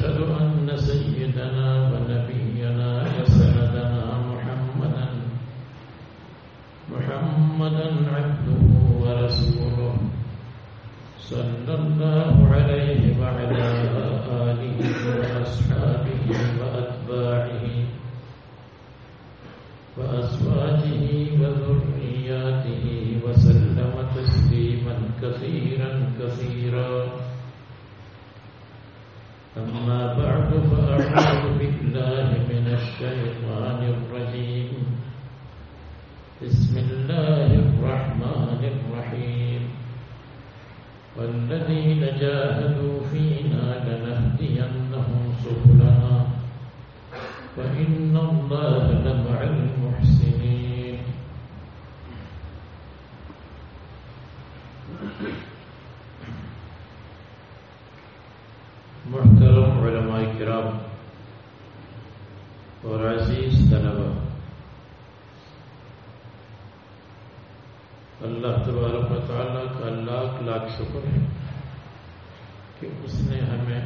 وأشهد أن سيدنا ونبينا فأعوذ بالله من الشيطان الرجيم. بسم الله الرحمن الرحيم. والذين جاهدوا فينا لنهدينهم شکر ہے کہ اس نے ہمیں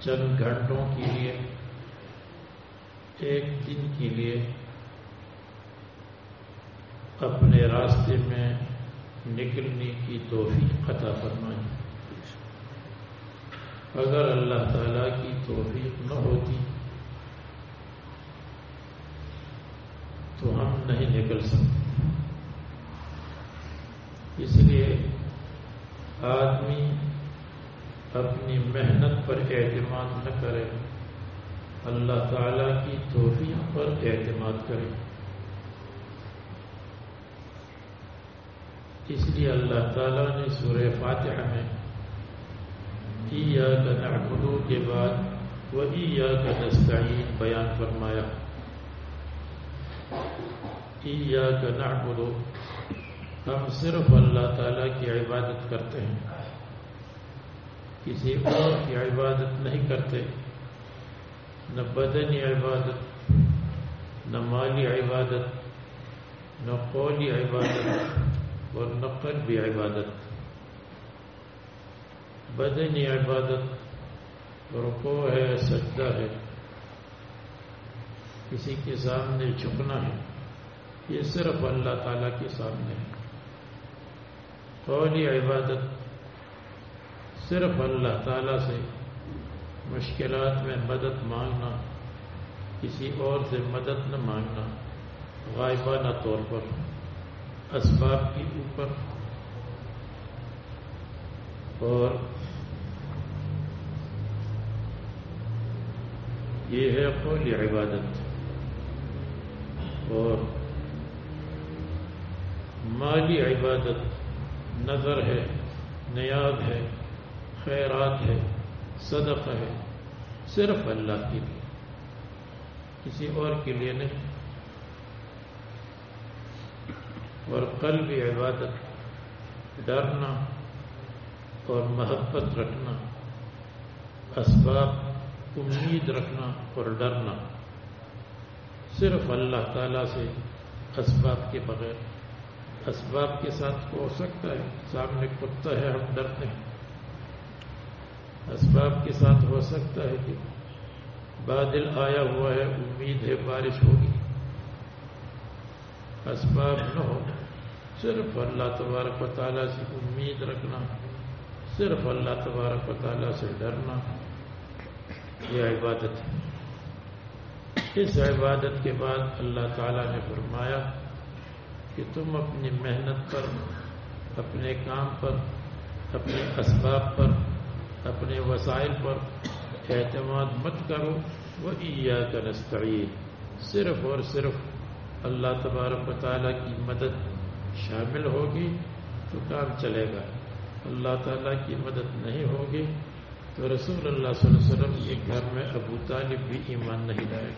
چند گھنٹوں کے لیے، ایک دن کے لیے اپنے راستے میں نکلنے کی توفیق عطا فرمائی۔ اگر اللہ تعالی کی توفیق نہ ہوتی، تو ہم نہیں نکل سکتے اس لیے آدمی اپنی محنت پر اعتماد نہ کرے، اللہ تعالی کی توفیق پر اعتماد کرے۔ اس لیے اللہ تعالیٰ نے سورہ فاتحہ میں ایاک نعبدو کے بعد وہ ایاک نستعین بیان فرمایا۔ ایاک نعبدو ہم صرف اللہ تعالیٰ کی عبادت کرتے ہیں۔ کسی اور کی عبادت نہیں کرتے۔ نہ بدنی عبادت، نہ مالی عبادت، نہ قولی عبادت اور نہ قلبی عبادت۔ بدنی عبادت رکو ہے، سجدہ ہے۔ کسی کے سامنے جھکنا ہے، یہ صرف اللہ تعالیٰ کے سامنے ہے۔ قولی عبادت صرف اللہ تعالیٰ سے مشکلات میں مدد مانگنا، کسی اور سے مدد نہ مانگنا غائبانہ طور پر، اسباب کے اوپر۔ اور یہ ہے قولی عبادت۔ اور مالی عبادت نظر ہے نیاب ہے، خیرات ہے صدقہ ہے، صرف اللہ کے لیے، کسی اور کے لیے نہیں۔ اور قلب عبادت، ڈرنا اور محبت رکھنا، اسباب، امید رکھنا اور ڈرنا، صرف اللہ تعالی سے اسباب کے بغیر۔ اسباب کے ساتھ ہو سکتا ہے۔ سامنے کتا ہے، ہم ڈرتے ہیں۔ اسباب کے ساتھ ہو سکتا ہے کہ بادل آیا ہوا ہے، امید ہے بارش ہوگی۔ اسباب نہ ہو، صرف اللہ تبارک و تعالیٰ سے امید رکھنا، صرف اللہ تبارک و تعالیٰ سے ڈرنا، یہ عبادت ہے۔ اس عبادت کے بعد اللہ تعالیٰ نے فرمایا کہ تم اپنی محنت پر، اپنے کام پر، اپنے اسباب پر، اپنے وسائل پر اعتماد مت کرو۔ وہ عیا کا نستعین۔ صرف اور صرف اللہ تبارک و تعالیٰ کی مدد شامل ہوگی تو کام چلے گا۔ اللہ تعالیٰ کی مدد نہیں ہوگی تو رسول اللہ صلی اللہ علیہ وسلم کے گھر میں ابو طالب بھی ایمان نہیں لائے۔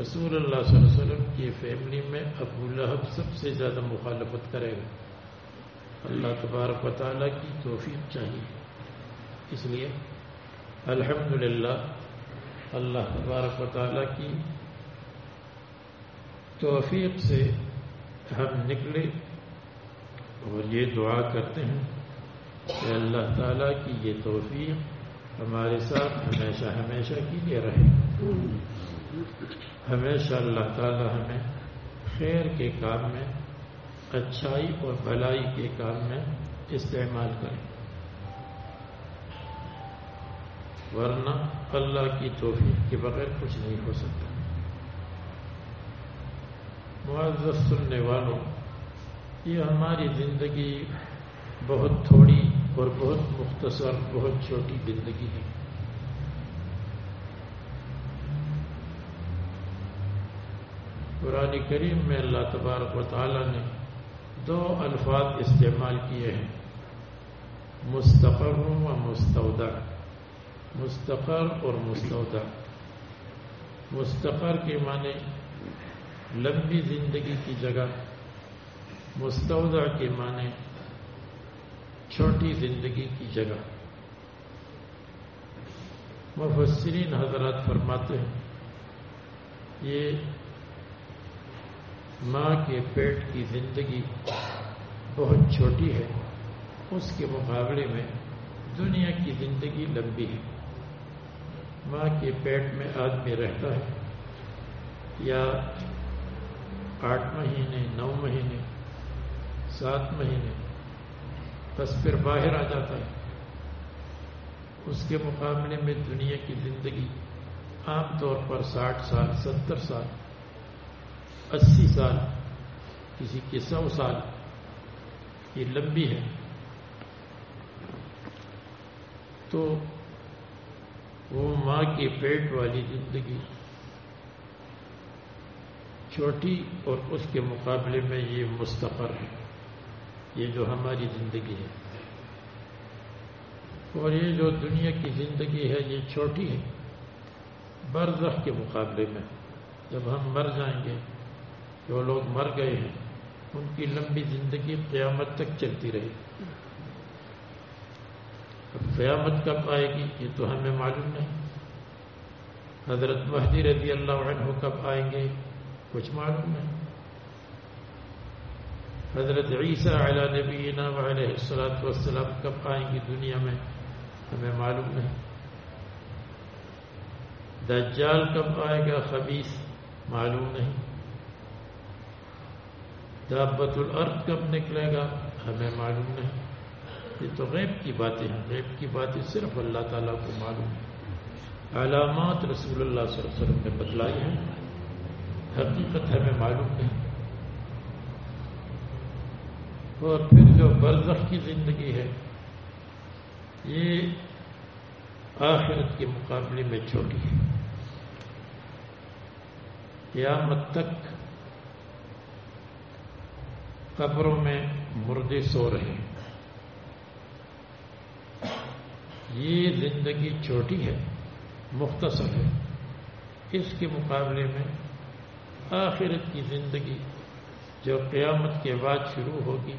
رسول اللہ صلی اللہ علیہ وسلم کی فیملی میں ابو لہب سب سے زیادہ مخالفت کرے گا۔ اللہ تبارک و تعالیٰ کی توفیق چاہیے۔ اس لیے الحمد اللہ تبارک و تعالیٰ کی توفیق سے ہم نکلے اور یہ دعا کرتے ہیں کہ اللہ تعالیٰ کی یہ توفیق ہمارے ساتھ ہمیشہ ہمیشہ کی لیے رہے۔ ہمیشہ اللہ تعالیٰ ہمیں خیر کے کام میں، اچھائی اور بھلائی کے کام میں استعمال کریں۔ ورنہ اللہ کی توفیق کے بغیر کچھ نہیں ہو سکتا۔ معذر سننے والوں، یہ ہماری زندگی بہت تھوڑی اور بہت مختصر، بہت چھوٹی زندگی ہے۔ قرآن کریم میں اللہ تبارک و تعالی نے دو الفاظ استعمال کیے ہیں۔ مستقر و مستودع۔ مستقر اور مستودع۔ مستقر کے معنی لمبی زندگی کی جگہ۔ مستودع کے معنی چھوٹی زندگی کی جگہ۔ مفسرین حضرات فرماتے ہیں، یہ ماں کے پیٹ کی زندگی بہت چھوٹی ہے، اس کے مقابلے میں دنیا کی زندگی لمبی ہے۔ ماں کے پیٹ میں آدمی رہتا ہے، یا آٹھ مہینے، نو مہینے، سات مہینے، بس پھر باہر آ جاتا ہے۔ اس کے مقابلے میں دنیا کی زندگی عام طور پر ساٹھ سال، ستر سال اسی سال، کسی کی سو سال یہ لمبی ہے۔ تو وہ ماں کے پیٹ والی زندگی، چھوٹی اور اس کے مقابلے میں یہ مستقر ہے۔ یہ جو ہماری زندگی ہے۔ اور یہ جو دنیا کی زندگی ہے، یہ چھوٹی ہے۔ برزخ کے مقابلے میں، جب ہم مر جائیں گے جو لوگ مر گئے ہیں، ان کی لمبی زندگی قیامت تک چلتی رہے اب قیامت کب آئے گی، یہ تو ہمیں معلوم نہیں۔ حضرت مہدی رضی اللہ عنہ کب آئیں گے، کچھ معلوم نہیں۔ حضرت عیسیٰ علیہ نبینا علیہ السلاۃ والسلام کب آئیں گی دنیا میں، ہمیں معلوم نہیں۔ دجال کب آئے گا خبیص معلوم نہیں۔ دابت الارض کب نکلے گا ہمیں معلوم نہیں۔ یہ تو غیب کی باتیں ہیں۔ غیب کی باتیں صرف اللہ تعالیٰ کو معلوم ہے علامات رسول اللہ صلی اللہ علیہ وسلم نے بتلائی ہیں۔ حقیقت ہمیں معلوم نہیں۔ اور پھر جو برزخ کی زندگی ہے، یہ آخرت کے مقابلے میں چھوٹی ہے۔ قیامت تک قبروں میں مردے سو رہے ہیں۔ یہ زندگی چھوٹی ہے، مختصر ہے۔ اس کے مقابلے میں آخرت کی زندگی جو قیامت کے بعد شروع ہوگی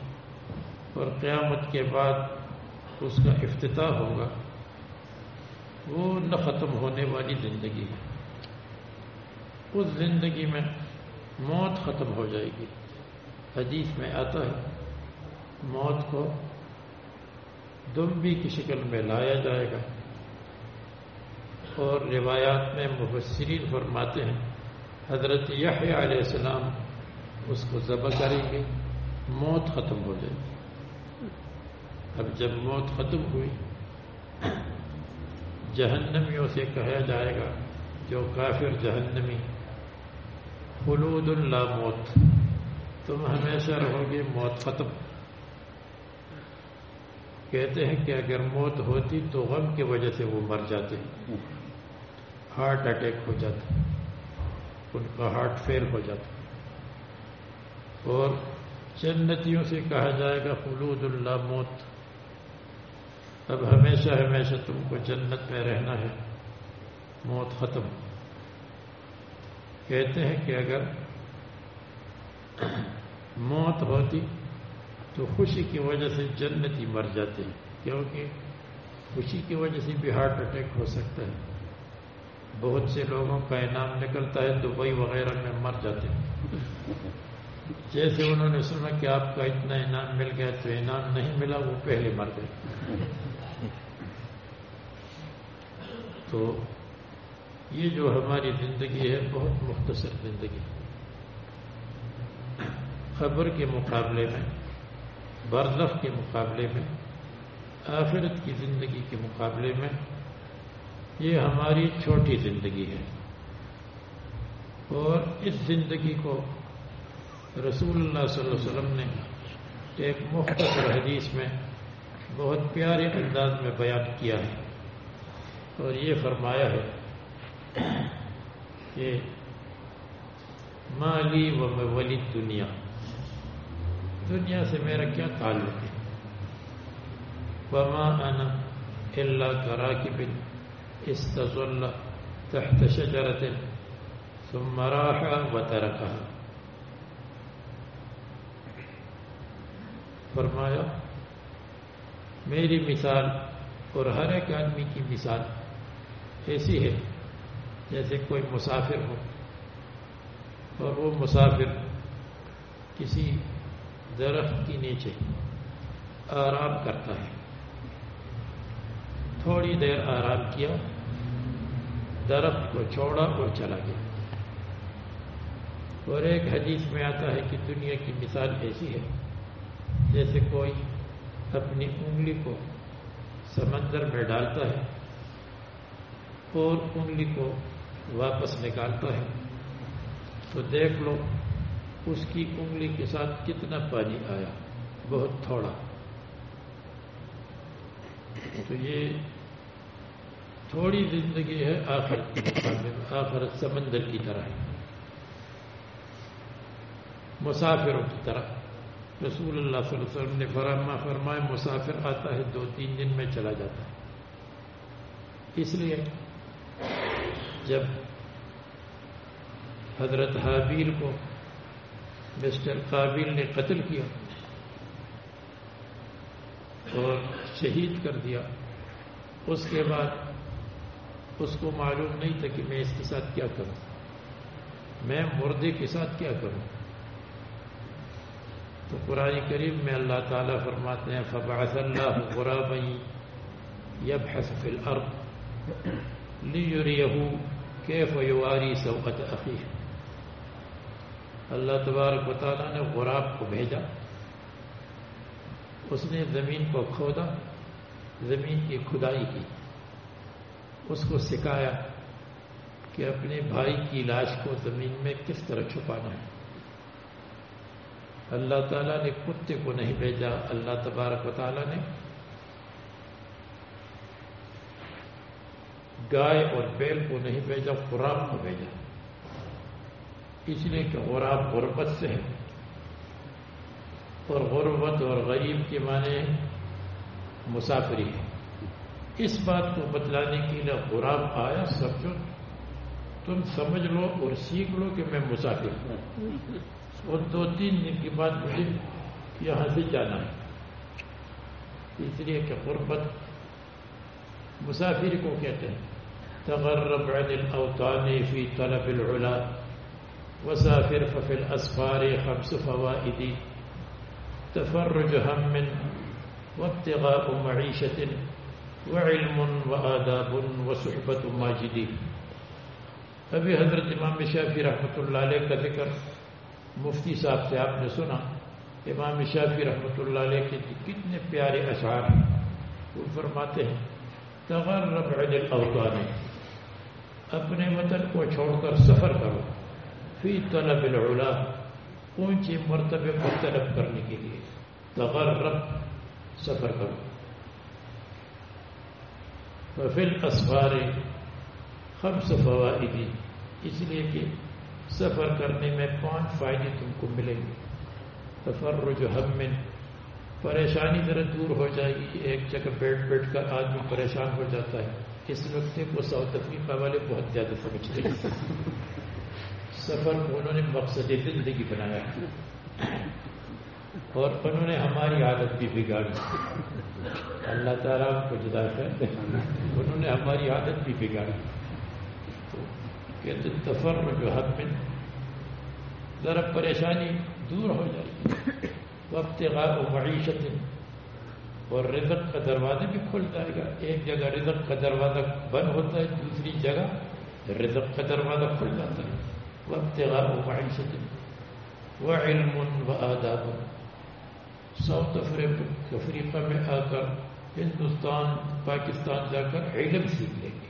اور قیامت کے بعد اس کا افتتاح ہوگا، وہ نہ ختم ہونے والی زندگی ہے۔ اس زندگی میں موت ختم ہو جائے گی۔ حدیث میں آتا ہے، موت کو دمبی کی شکل میں لایا جائے گا۔ اور روایات میں مبصرین فرماتے ہیں، حضرت یحییٰ علیہ السلام اس کو ذبح کریں گے، موت ختم ہو جائے گی۔ اب جب موت ختم ہوئی، جہنمیوں سے کہا جائے گا، جو کافر جہنمی، خلود اللہ موت۔ تم ہمیشہ رہو گے موت ختم۔ کہتے ہیں کہ اگر موت ہوتی تو غم کی وجہ سے وہ مر جاتے۔ ہارٹ اٹیک ہو جاتا۔ ان کا ہارٹ فیل ہو جاتا۔ اور جنتیوں سے کہا جائے گا خلود اللہ موت۔ اب ہمیشہ ہمیشہ تم کو جنت میں رہنا ہے۔ موت ختم۔ کہتے ہیں کہ اگر موت ہوتی تو خوشی کی وجہ سے جنتی مر جاتے ہیں، کیونکہ خوشی کی وجہ سے بھی ہارٹ اٹیک ہو سکتا ہے۔ بہت سے لوگوں کا انعام نکلتا ہے دبئی وغیرہ میں مر جاتے ہیں۔ جیسے انہوں نے سنا کہ آپ کا اتنا انعام مل گیا تو انعام نہیں ملا، وہ پہلے مر گئے۔ تو یہ جو ہماری زندگی ہے، بہت مختصر زندگی ہے۔ خبر کے مقابلے میں برزخ کے مقابلے میں، آخرت کی زندگی کے مقابلے میں، یہ ہماری چھوٹی زندگی ہے۔ اور اس زندگی کو رسول اللہ صلی اللہ علیہ وسلم نے ایک مختصر حدیث میں بہت پیارے انداز میں بیان کیا ہے۔ اور یہ فرمایا ہے کہ مالی و ولی دنیا۔ دنیا سے میرا کیا تعلق ہے؟ وما انا الا كراكب استظل تحت شجرة ثم راح وتركها۔ فرمایا، میری مثال اور ہر ایک آدمی کی مثال ایسی ہے جیسے کوئی مسافر ہو اور وہ مسافر کسی درخت کے نیچے آرام کرتا ہے۔ تھوڑی دیر آرام کیا، درخت کو چھوڑا اور چلا گیا۔ اور ایک حدیث میں آتا ہے کہ دنیا کی مثال ایسی ہے، جیسے کوئی اپنی انگلی کو سمندر میں ڈالتا ہے اور انگلی کو واپس نکالتا ہے۔ تو دیکھ لو اس کی انگلی کے ساتھ کتنا پانی آیا؟ بہت تھوڑا۔ تو یہ تھوڑی زندگی ہے آخرت آخرت سمندر کی طرح۔ مسافروں کی طرح۔ رسول اللہ صلی اللہ علیہ وسلم نے فرما فرمائے مسافر آتا ہے، دو تین دن میں چلا جاتا ہے۔ اس لیے جب حضرت حابیل کو مسٹر قابل نے قتل کیا اور شہید کر دیا۔ اس کے بعد اس کو معلوم نہیں تھا کہ میں اس کے ساتھ کیا کروں۔ میں مردے کے ساتھ کیا کروں۔ تو قرآن کریم میں اللہ تعالیٰ فرماتے ہیں، فبعث اللہ غراب یب حسف الارض لیریہو کیف یواری سوقت اخیہ اللہ تبارک و تعالیٰ نے غراب کو بھیجا، اس نے زمین کو کھودا، زمین کی کھدائی کی، اس کو سکھایا کہ اپنے بھائی کی لاش کو زمین میں کس طرح چھپانا ہے۔ اللہ تعالیٰ نے کتے کو نہیں بھیجا، اللہ تبارک و تعالیٰ نے۔ گائے اور بیل کو نہیں بھیجا خوراک کو بھیجا۔ اس لیے کہ غراب غربت سے ہے اور غربت اور غریب کے معنی مسافری ہے اس بات کو بتلانے کے لیے غراب آیا، سمجھو۔ تم سمجھ لو اور سیکھ لو کہ میں مسافر ہوں۔ اور دو تین دن کے بعد مجھے یہاں سے جانا ہے۔ اس لیے کہ غربت مسافر کو کہتے ہیں۔ تغرب عن الاوطان فی طلب العلا۔ وسافر ففي الاسفار خمس فوائد تفرج هم وابتغاء معيشة وعلم وآداب وصحبة ماجدی ابھی حضرت امام شافی رحمۃ اللہ علیہ کا ذکر مفتی صاحب سے آپ نے سنا امام شافی رحمۃ اللہ علیہ کے کتنے پیارے اشعار ہیں۔ وہ فرماتے ہیں، تغرب عن الاوطان، اپنے وطن کو چھوڑ کر سفر کرو۔ فی طلب العلا اونچے مرتبے کو طلب کرنے کے لیے۔ تغرب سفر کرو۔ فل اسفار خمس فوائدی اس لیے کہ سفر کرنے میں پانچ فائدے تم کو ملیں گے۔ تفرج ہم میں پریشانی ذرا دور ہو جائے گی، ایک جگہ بیٹھ بیٹھ کر آدمی پریشان ہو جاتا ہے۔ اس نقطے کو ساؤتھ افریقہ والے بہت زیادہ سمجھتے ہیں۔ سفر کو انہوں نے مقصد زندگی بنایا اور انہوں نے ہماری عادت بھی بگاڑی۔ اللہ تعالیٰ کو جدا کر انہوں نے ہماری عادت بھی بگاڑی۔ تو کہتے سفر میں جو حد میں ذرا پریشانی دور ہو جائے گی۔ وقت غاب و معیشت اور رزق کا دروازہ بھی کھل جائے گا۔ ایک جگہ رزق کا دروازہ بند ہوتا ہے، دوسری جگہ رزق کا دروازہ کھل جاتا ہے۔ وقت غاب و معیشت و علم و ساؤتھ افریقہ میں آ کر، ہندوستان، پاکستان جا کر علم سیکھ لیں گے۔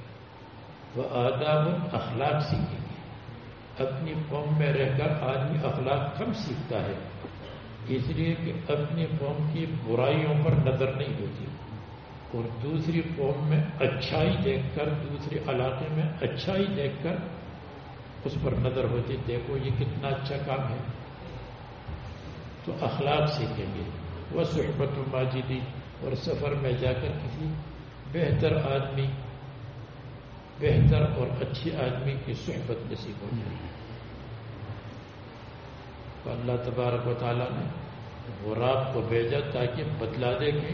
وہ آداب اخلاق سیکھیں گے۔ اپنی قوم میں رہ کر آدمی اخلاق کم سیکھتا ہے۔ اس لیے کہ اپنی قوم کی برائیوں پر نظر نہیں ہوتی۔ اور دوسری قوم میں اچھائی دیکھ کر دوسرے علاقے میں اچھائی دیکھ کر اس پر نظر ہوتی دیکھو یہ کتنا اچھا کام ہے۔ تو اخلاق سیکھیں گے۔ وہ صحبت ماجدی اور سفر میں جا کر کسی بہتر آدمی، بہتر اور اچھی آدمی کی صحبت نصیب ہو جائے۔ تو اللہ تبارک و تعالیٰ نے غراب کو بھیجا تاکہ بدلا دے کہ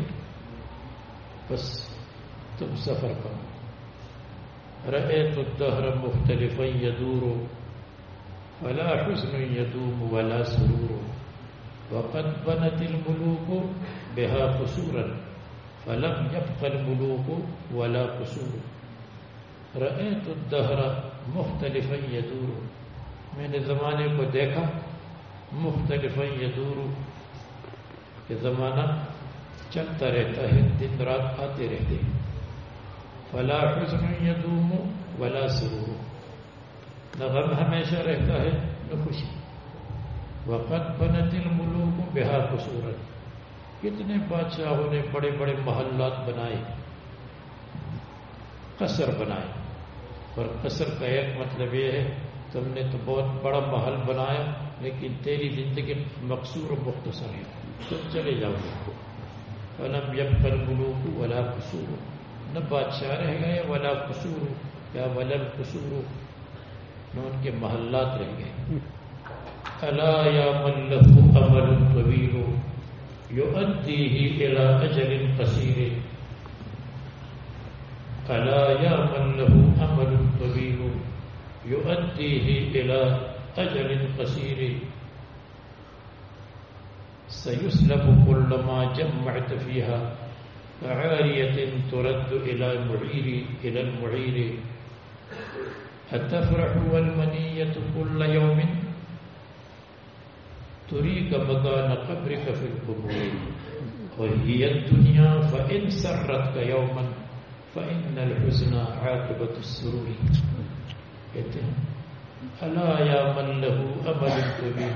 بس تم سفر کرو۔ رہے تو دہر مختلف یدور فلا حسن یدوم ولا سرور. وقد بنت الملوك بها قصورا، فلم يبق الملوك ولا قصور. رأيت الدهر مختلفا يدور. میں نے زمانے کو دیکھا، مختلفا يدور. زمانہ چلتا رہتا ہے، دن رات آتے رہتے ہیں۔ فلا حزن يدوم ولا سرور۔ نہ غم ہمیشہ رہتا ہے، نہ خوشی۔ وقت بنت الملوک بہا خوبصورت کتنے بادشاہوں نے بڑے بڑے محلات بنائے، قصر بنائے۔ اور قصر کا ایک مطلب یہ ہے، تم نے تو بہت بڑا محل بنایا، لیکن تیری زندگی مقصور و مختصر ہے۔ تم چلے جاؤ۔ گے ولم یم پر ملوک ولا قصور۔ نہ بادشاہ رہ گئے، ولا قصور، یا ولم قصور نہ ان کے محلات رہ گئے۔ ألا يا من له أمل طويل يؤديه إلى أجل قصير ألا يا من له أمل طويل يؤديه إلى أجل قصير سيسلب كل ما جمعت فيها عارية ترد إلى المعير إلى المعير. أتفرح والمنية كل يوم. تريك مكان قبرك في القبور. وهي الدنيا فإن سرتك يوما فإن الحزن عاقبة السرور. ألا يا من له أمل كبير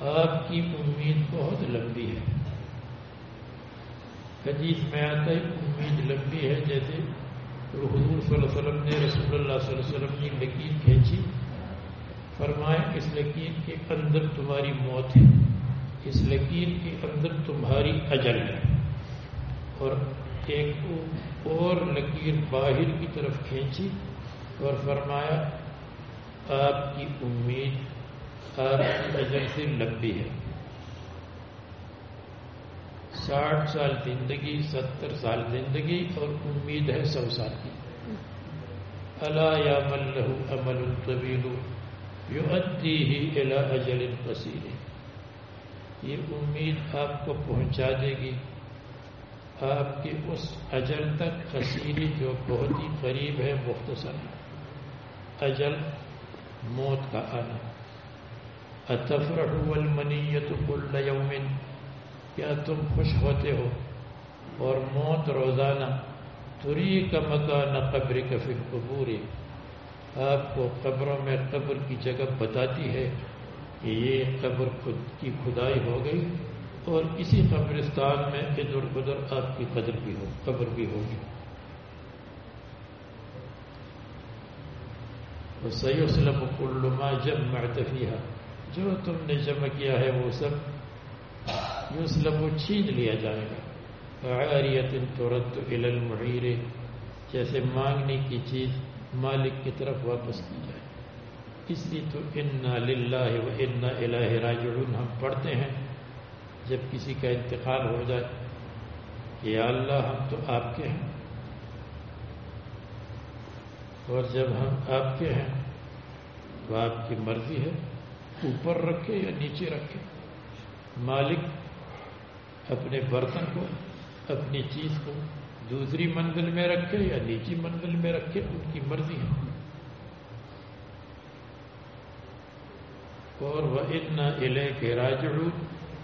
آپ کی امید بہت لمبی ہے۔ حدیث میں آتا ہے، امید لمبی ہے، جیسے حضور صلی اللہ علیہ وسلم نے رسول اللہ صلی اللہ علیہ وسلم کی لکیر کھینچی۔ فرمائے، اس لکیر کے اندر تمہاری موت ہے، اس لکیر کے اندر تمہاری اجل ہے۔ اور ایک اور لکیر باہر کی طرف کھینچی اور فرمایا، آپ کی امید آپ سے لمبی ہے۔ ساٹھ سال زندگی، ستر سال زندگی اور امید ہے سو سال کی۔ اللہ یا ملہ امل الطویل یو ادی ہی الا اجل پسیر یہ امید آپ کو پہنچا دے گی۔ آپ کی اس اجل تک کثیری جو بہت ہی قریب ہے، مختصر اجل موت کا آنا۔ اتفرح المنیت کل یومن کیا تم خوش ہوتے ہو؟ اور موت روزانہ تری کا مکان قبر کا پھر قبور آپ کو قبروں میں قبر کی جگہ بتاتی ہے کہ یہ قبر خود کی کھدائی ہو گئی اور اسی قبرستان میں ادھر ادھر آپ کی قدر بھی ہو، قبر بھی ہوگی۔ صحیح وسلم کلما جب مرتفیہ جو تم نے جمع کیا ہے وہ سب یوسلم وہ چھین لیا جائے گا۔ عاریت ترد الى المعیر جیسے مانگنے کی چیز مالک کی طرف واپس کی جائے۔ اس لیے تو انا للہ و انا الہ راجعون۔ ہم پڑھتے ہیں جب کسی کا انتقال ہو جائے کہ یا اللہ ہم تو آپ کے ہیں۔ اور جب ہم آپ کے ہیں وہ آپ کی مرضی ہے۔ اوپر رکھے یا نیچے رکھے۔ مالک اپنے برتن کو، اپنی چیز کو دوسری منزل میں رکھے یا نیچی منزل میں رکھے، ان کی مرضی ہے۔ اور وہ اتنا علے کے راج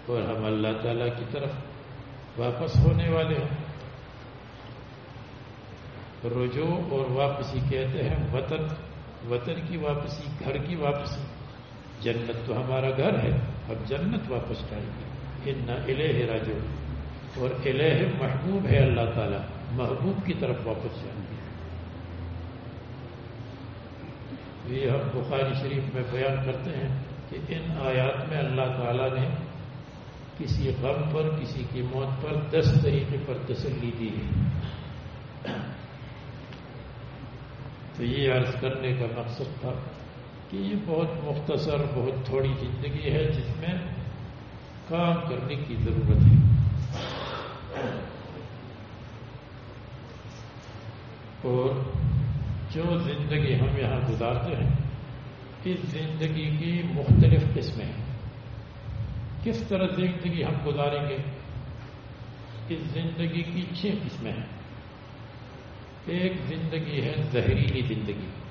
اور ہم اللہ تعالی کی طرف واپس ہونے والے ہیں۔ رجوع اور واپسی کہتے ہیں، وطن وطن کی واپسی، گھر کی واپسی۔ جنت تو ہمارا گھر ہے، اب جنت واپس جائیں گے ان الہ راجو اور الہ محبوب ہے اللہ تعالیٰ، محبوب کی طرف واپس جائیں گے۔ یہ ہم بخاری شریف میں بیان کرتے ہیں کہ ان آیات میں اللہ تعالیٰ نے کسی غم پر، کسی کی موت پر دس طریقے پر تسلی دی ہے۔ تو یہ عرض کرنے کا مقصد تھا۔ کہ یہ بہت مختصر، بہت تھوڑی زندگی ہے جس میں کام کرنے کی ضرورت ہے۔ اور جو زندگی ہم یہاں گزارتے ہیں، اس زندگی کی مختلف قسمیں ہیں۔ کس طرح زندگی ہم گزاریں گے؟ اس زندگی کی چھ قسمیں ہیں۔ ایک زندگی ہے زہریلی زندگی۔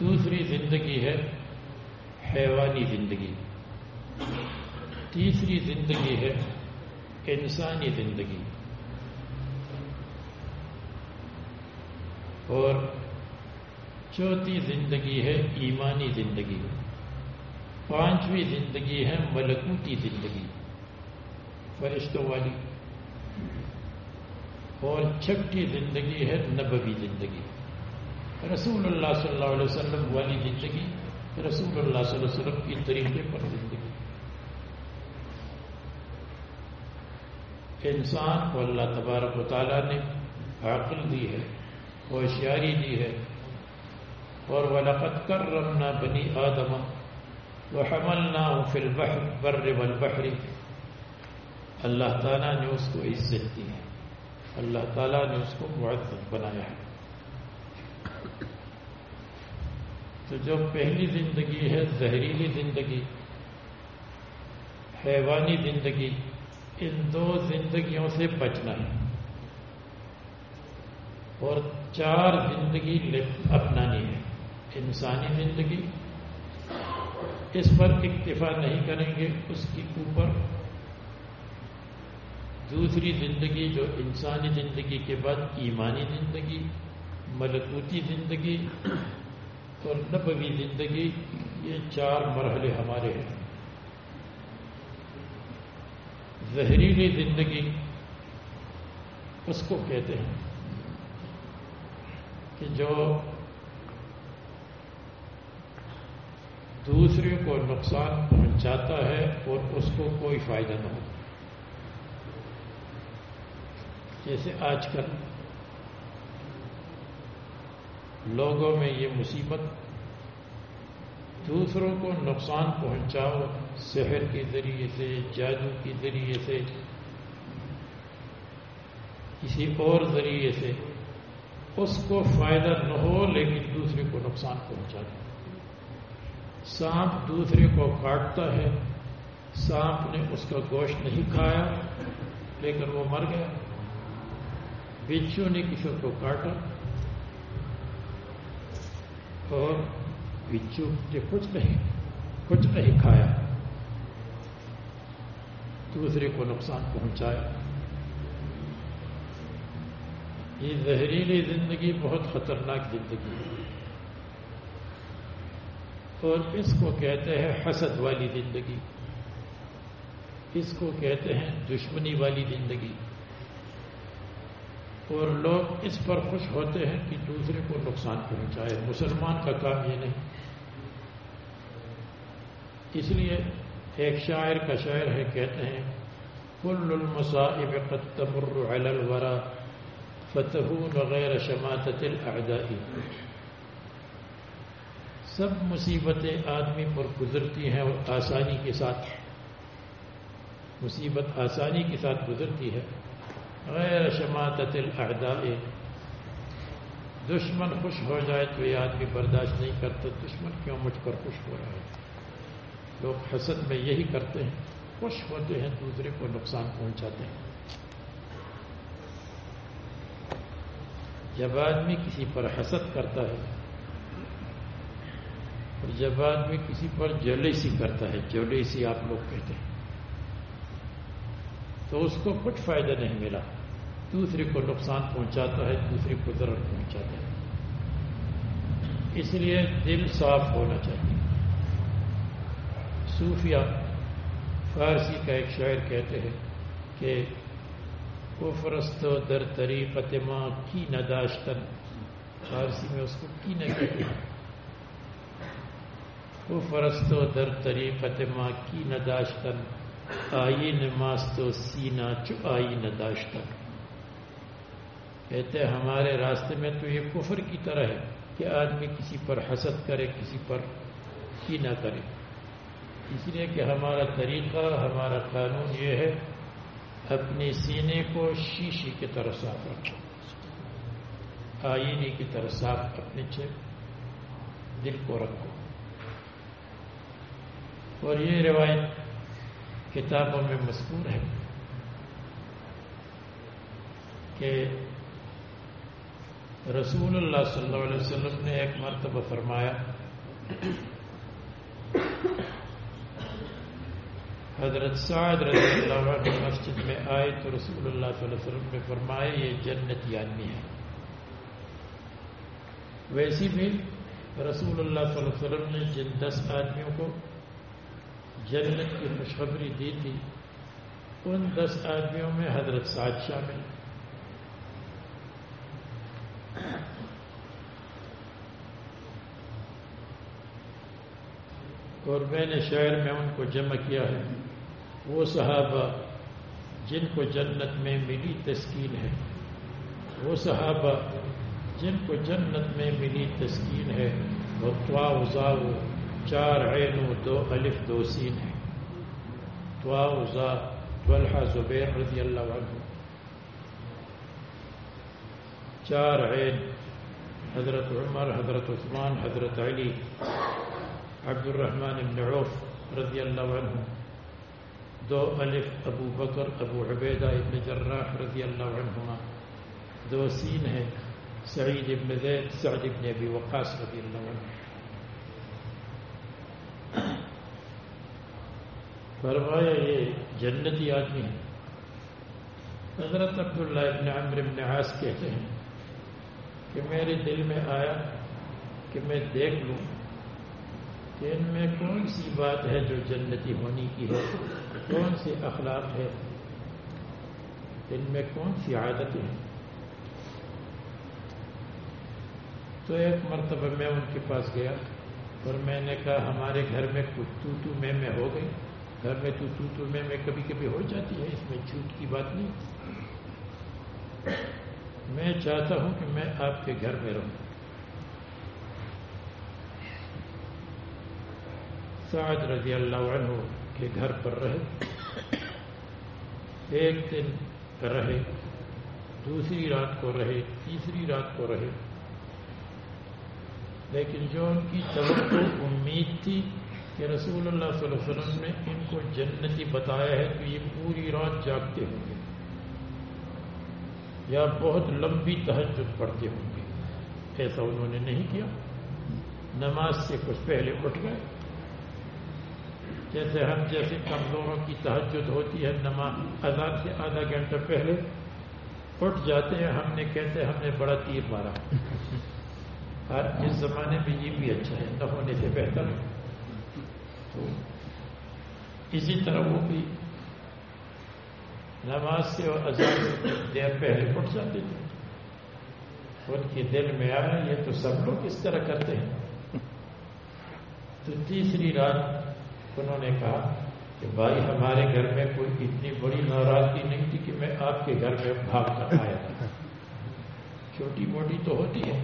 دوسری زندگی ہے حیوانی زندگی۔ تیسری زندگی ہے انسانی زندگی۔ اور چوتھی زندگی ہے ایمانی زندگی۔ پانچویں زندگی ہے ملکوتی زندگی۔ فرشتوں والی۔ اور چھٹی زندگی ہے نبوی زندگی۔ رسول اللہ صلی اللہ علیہ وسلم والی زندگی رسول اللہ صلی اللہ علیہ وسلم کی طریقے پر زندگی انسان کو اللہ تبارک و تعالیٰ نے عقل دی ہے ہوشیاری دی ہے اور وہ کر رمنا بنی آدم وہ حمل نہ ہو فل بر بحری اللہ تعالیٰ نے اس کو عزت دی ہے اللہ تعالیٰ نے اس کو معذب بنایا ہے تو جو پہلی زندگی ہے، زہریلی زندگی، حیوانی زندگی، ان دو زندگیوں سے بچنا ہے۔ اور چار زندگی اپنانی ہے۔ انسانی زندگی، اس پر اکتفا نہیں کریں گے اس کی اوپر۔ دوسری زندگی جو انسانی زندگی کے بعد ایمانی زندگی ملکوتی زندگی اور نبوی زندگی یہ چار مرحلے ہمارے ہیں۔ زہریلی زندگی اس کو کہتے ہیں کہ جو دوسرے کو نقصان پہنچاتا ہے اور اس کو کوئی فائدہ نہ ہوتا جیسے آج کل لوگوں میں یہ مصیبت دوسروں کو نقصان پہنچاؤ، شہر کے ذریعے سے، جادو کے ذریعے سے، کسی اور ذریعے سے، اس کو فائدہ نہ ہو لیکن دوسرے کو نقصان پہنچا دے۔ سانپ دوسرے کو کاٹتا ہے۔ سانپ نے اس کا گوشت نہیں کھایا، لیکن وہ مر گیا۔ بچھو نے کسی کو کاٹا۔ اور بچھو نے کچھ نہیں کچھ نہیں کھایا۔ دوسرے کو نقصان پہنچایا۔ یہ زہریلی زندگی بہت خطرناک زندگی ہے۔ اور اس کو کہتے ہیں حسد والی زندگی۔ اس کو کہتے ہیں دشمنی والی زندگی۔ اور لوگ اس پر خوش ہوتے ہیں کہ دوسرے کو نقصان پہنچائے۔ مسلمان کا کام یہ نہیں۔ اس لیے ایک شاعر کا شاعر ہے، کہتے ہیں، کل المصائب قد تمر على الورا فتحون غیر شماتت الاعدائی سب مصیبتیں آدمی پر گزرتی ہیں اور آسانی کے ساتھ، مصیبت آسانی کے ساتھ گزرتی ہے۔ غیر شماتت الاعداء. دشمن خوش ہو جائے تو یہ آدمی برداشت نہیں کرتا دشمن کیوں مجھ پر خوش ہو رہا ہے؟ لوگ حسد میں یہی کرتے ہیں، خوش ہوتے ہیں، دوسرے کو نقصان پہنچاتے ہیں۔ جب آدمی کسی پر حسد کرتا ہے، اور جب آدمی کسی پر جلیسی کرتا ہے، جلیسی آپ لوگ کہتے ہیں۔ تو اس کو کچھ فائدہ نہیں ملا۔ دوسرے کو نقصان پہنچاتا ہے، دوسرے کو ضرور پہنچاتا ہے۔ اس لیے دل صاف ہونا چاہیے۔ صوفیہ فارسی کا ایک شاعر کہتے ہیں کہ وہ فرست در تری فتما کی نداشتن فارسی میں اس کو کی نہ کہتے ہیں۔ وہ فرست در تری فتما کی نداشتن آئی نماز تو سینا چو آئی نداشتن کہتے ہمارے راستے میں تو یہ کفر کی طرح ہے کہ آدمی کسی پر حسد کرے، کسی پر کی نہ کرے۔ اس لیے کہ ہمارا طریقہ، ہمارا قانون یہ ہے، اپنے سینے کو شیشی کی طرح صاف رکھو۔ آئینی کی طرح صاف اپنے دل کو رکھو۔ اور یہ روایت کتابوں میں مذکور ہے کہ رسول اللہ صلی اللہ علیہ وسلم نے ایک مرتبہ فرمایا، حضرت سعد رضی اللہ عنہ مسجد میں آئے تو رسول اللہ صلی اللہ علیہ وسلم نے فرمایا، یہ جنت آدمی ہے۔ ویسی بھی رسول اللہ صلی اللہ علیہ وسلم نے جن دس آدمیوں کو جنت کی خوشخبری دی تھی ان دس آدمیوں میں حضرت سعد شامل۔ اور میں نے شہر میں ان کو جمع کیا ہے۔ وہ صحابہ جن کو جنت میں ملی تسکین ہے۔ وہ صحابہ جن کو جنت میں ملی تسکین ہے۔ وہ توا چار عین و دو الف دو سین ہے توا طلحہ زبیر رضی اللہ عنہ۔ چار عین، حضرت عمر، حضرت عثمان، حضرت علی عبد الرحمن بن عوف رضی اللہ عنہ۔ دو الف، ابو بکر، ابو عبیدہ ابن جراح رضی اللہ عنہما۔ دو سین ہے سعید ابن زید، سعد ابن ابی وقاص رضی اللہ عنہ۔ فرمایا یہ جنتی آدمی ہے حضرت عبداللہ ابن عمر ابن عاص کہتے ہیں کہ میرے دل میں آیا کہ میں دیکھ لوں کہ ان میں کون سی بات ہے جو جنتی ہونی کی ہے، کون سے اخلاق ہے، ان میں کون سی عادتیں ہیں۔ تو ایک مرتبہ میں ان کے پاس گیا اور میں نے کہا، ہمارے گھر میں کچھ تو تو میں میں ہو گئی۔ گھر میں تو تو تو میں میں کبھی کبھی ہو جاتی ہے، اس میں جھوٹ کی بات نہیں۔ میں چاہتا ہوں کہ میں آپ کے گھر میں رہوں۔ سعد رضی اللہ عنہ کے گھر پر رہے۔ ایک دن رہے، دوسری رات کو رہے، تیسری رات کو رہے۔ لیکن جو ان کی توقع، امید تھی کہ رسول اللہ صلی اللہ علیہ وسلم نے ان کو جنتی بتایا ہے کہ یہ پوری رات جاگتے ہوں گے۔ یا بہت لمبی تہجد پڑھتے ہوں گے۔ ایسا انہوں نے نہیں کیا۔ نماز سے کچھ پہلے اٹھ گئے۔ جیسے ہم جیسے کمزوروں کی تحجد ہوتی ہے نماز اذان سے آدھا گھنٹہ پہلے اٹھ جاتے ہیں۔ ہم نے کہتے ہم نے بڑا تیر مارا۔ ہر اس زمانے میں یہ بھی اچھا ہے، نہ ہونے سے بہتر ہے۔ تو اسی طرح وہ بھی نماز سے اور اذان سے دیر پہلے اٹھ جاتے تھے۔ ان کے دل میں آیا یہ تو سب لوگ اس طرح کرتے ہیں۔ تو تیسری رات انہوں نے کہا کہ بھائی ہمارے گھر میں کوئی اتنی بڑی ناراضگی نہیں تھی کہ میں آپ کے گھر میں بھاگ کر آیا تھا چھوٹی موٹی تو ہوتی ہے۔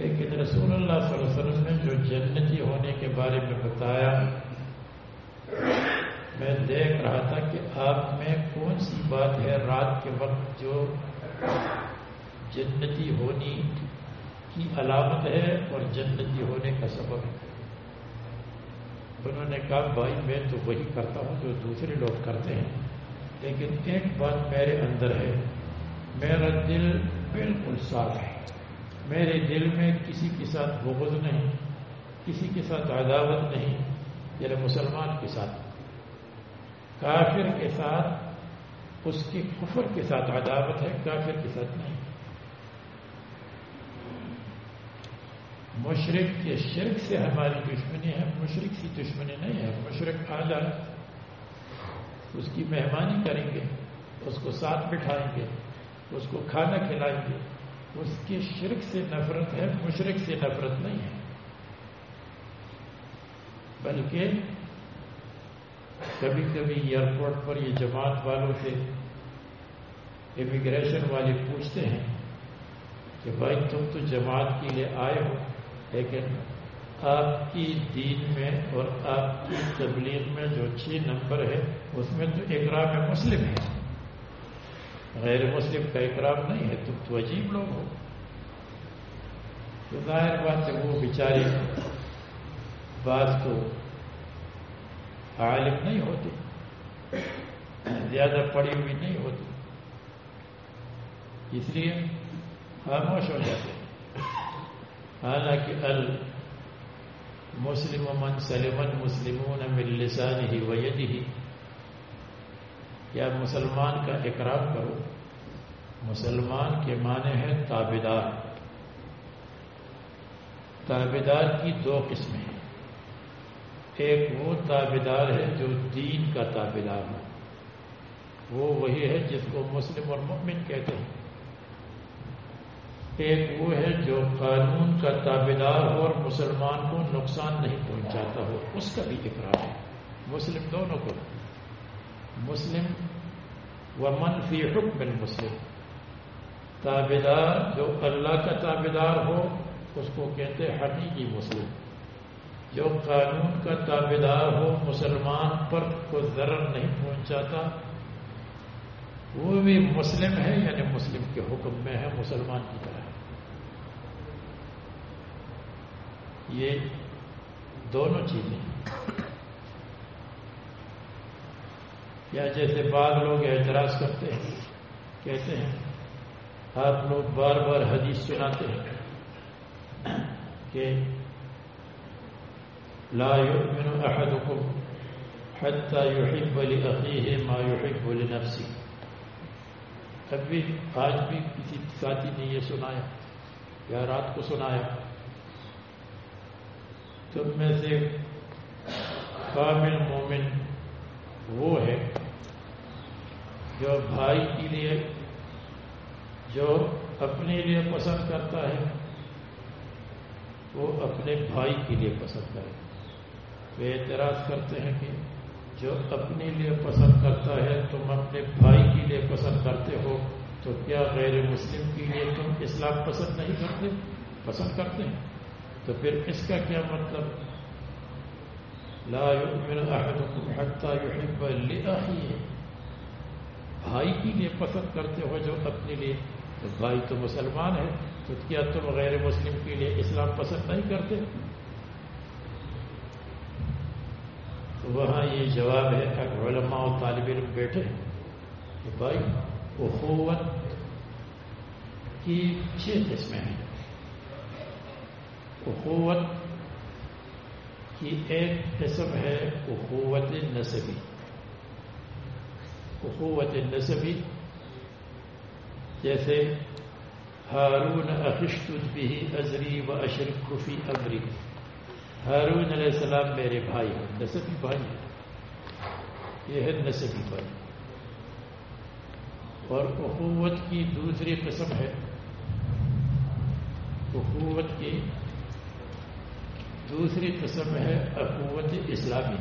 لیکن رسول اللہ صلی اللہ علیہ وسلم نے جو جنتی ہونے کے بارے میں بتایا، میں دیکھ رہا تھا کہ آپ میں کون سی بات ہے رات کے وقت جو جنتی ہونی کی علامت ہے اور جنتی ہونے کا سبب ہے؟ انہوں نے کہا، بھائی میں تو وہی کرتا ہوں جو دوسرے لوگ کرتے ہیں، لیکن ایک بات میرے اندر ہے، میرا دل بالکل صاف ہے۔ میرے دل میں کسی کے ساتھ بغض نہیں، کسی کے ساتھ عداوت نہیں یعنی مسلمان کے ساتھ۔ کافر کے ساتھ، اس کی کفر کے ساتھ عداوت ہے، کافر کے ساتھ نہیں۔ مشرق کے شرک سے ہماری دشمنی ہے، مشرق کی دشمنی نہیں ہے، مشرق آ اس کی مہمانی کریں گے، اس کو ساتھ بٹھائیں گے، اس کو کھانا کھلائیں گے۔ اس کے شرک سے نفرت ہے مشرق سے نفرت نہیں ہے۔ بلکہ کبھی کبھی ایئرپورٹ پر یہ جماعت والوں سے امیگریشن والے پوچھتے ہیں کہ بھائی تم تو جماعت کے لیے آئے ہو، لیکن آپ کی دین میں اور آپ کی تبلیغ میں جو چھ نمبر ہے، اس میں تو اکرام مسلم ہے غیر مسلم کا اکرام نہیں ہے، تم تو عجیب لوگ ہو۔ تو ظاہر بات ہے، وہ بیچاری بات تو عالم نہیں ہوتی زیادہ پڑی ہوئی نہیں ہوتی۔ اس لیے خاموش ہو جاتے حالانکہ ال مسلم من سلم المسلمون من لسانه ويده، یا مسلمان کا اقرار کرو۔ مسلمان کے معنی ہے تابدار تابدار کی دو قسمیں ہیں۔ ایک وہ تابدار ہے جو دین کا تابدار ہو وہ وہی ہے جس کو مسلم اور مؤمن کہتے ہیں۔ ایک وہ ہے جو قانون کا تابدار ہو اور مسلمان کو نقصان نہیں پہنچاتا ہو۔ اس کا بھی اقرار ہے۔ مسلم دونوں کو۔ مسلم و منفی حکم المسلم۔ تابدار جو اللہ کا تابدار ہو، اس کو کہتے حقیقی مسلم۔ جو قانون کا تابدار ہو، مسلمان پر کوئی ضرر نہیں پہنچاتا۔ وہ بھی مسلم ہے یعنی مسلم کے حکم میں ہے، مسلمان کی طرح۔ یہ دونوں چیزیں یا جیسے بعض لوگ اعتراض کرتے ہیں، کہتے ہیں آپ لوگ بار بار حدیث سناتے ہیں کہ لا يؤمن احدكم حتى يحب لاخيه ما يحب لنفسه اب بھی آج بھی کسی ساتھی نے یہ سنایا یا رات کو سنایا تم میں سے کامل مومن وہ ہے جو بھائی کے لیے جو اپنے لیے پسند کرتا ہے، وہ اپنے بھائی کے لیے پسند کرے۔ وہ اعتراض کرتے ہیں کہ جو اپنے لیے پسند کرتا ہے، تم اپنے بھائی کے لیے پسند کرتے ہو، تو کیا غیر مسلم کے لیے تم اسلام پسند نہیں کرتے؟ پسند کرتے ہیں۔ تو پھر اس کا کیا مطلب؟ لا بھائی کے لیے پسند کرتے ہو جو اپنے لیے تو بھائی تو مسلمان ہے تو کیا تم غیر مسلم کے لیے اسلام پسند نہیں کرتے۔ تو وہاں یہ جواب ہے کہ علماء و طالب علم بیٹھے کہ بھائی اخوت کی چھ قسمیں ہیں۔ اخوت کی ایک قسم ہے اخوت نصبی اخوت نصبی جیسے ہارون اخشت بھی ازری و اشرف خفی امری۔ ہارون علیہ السلام میرے بھائی ہیں نصبی بھائی ہیں۔ یہ ہے نصبی بھائی۔ اور اخوت کی دوسری قسم ہے۔ اخوت کی دوسری قسم ہے اخوت اسلامی۔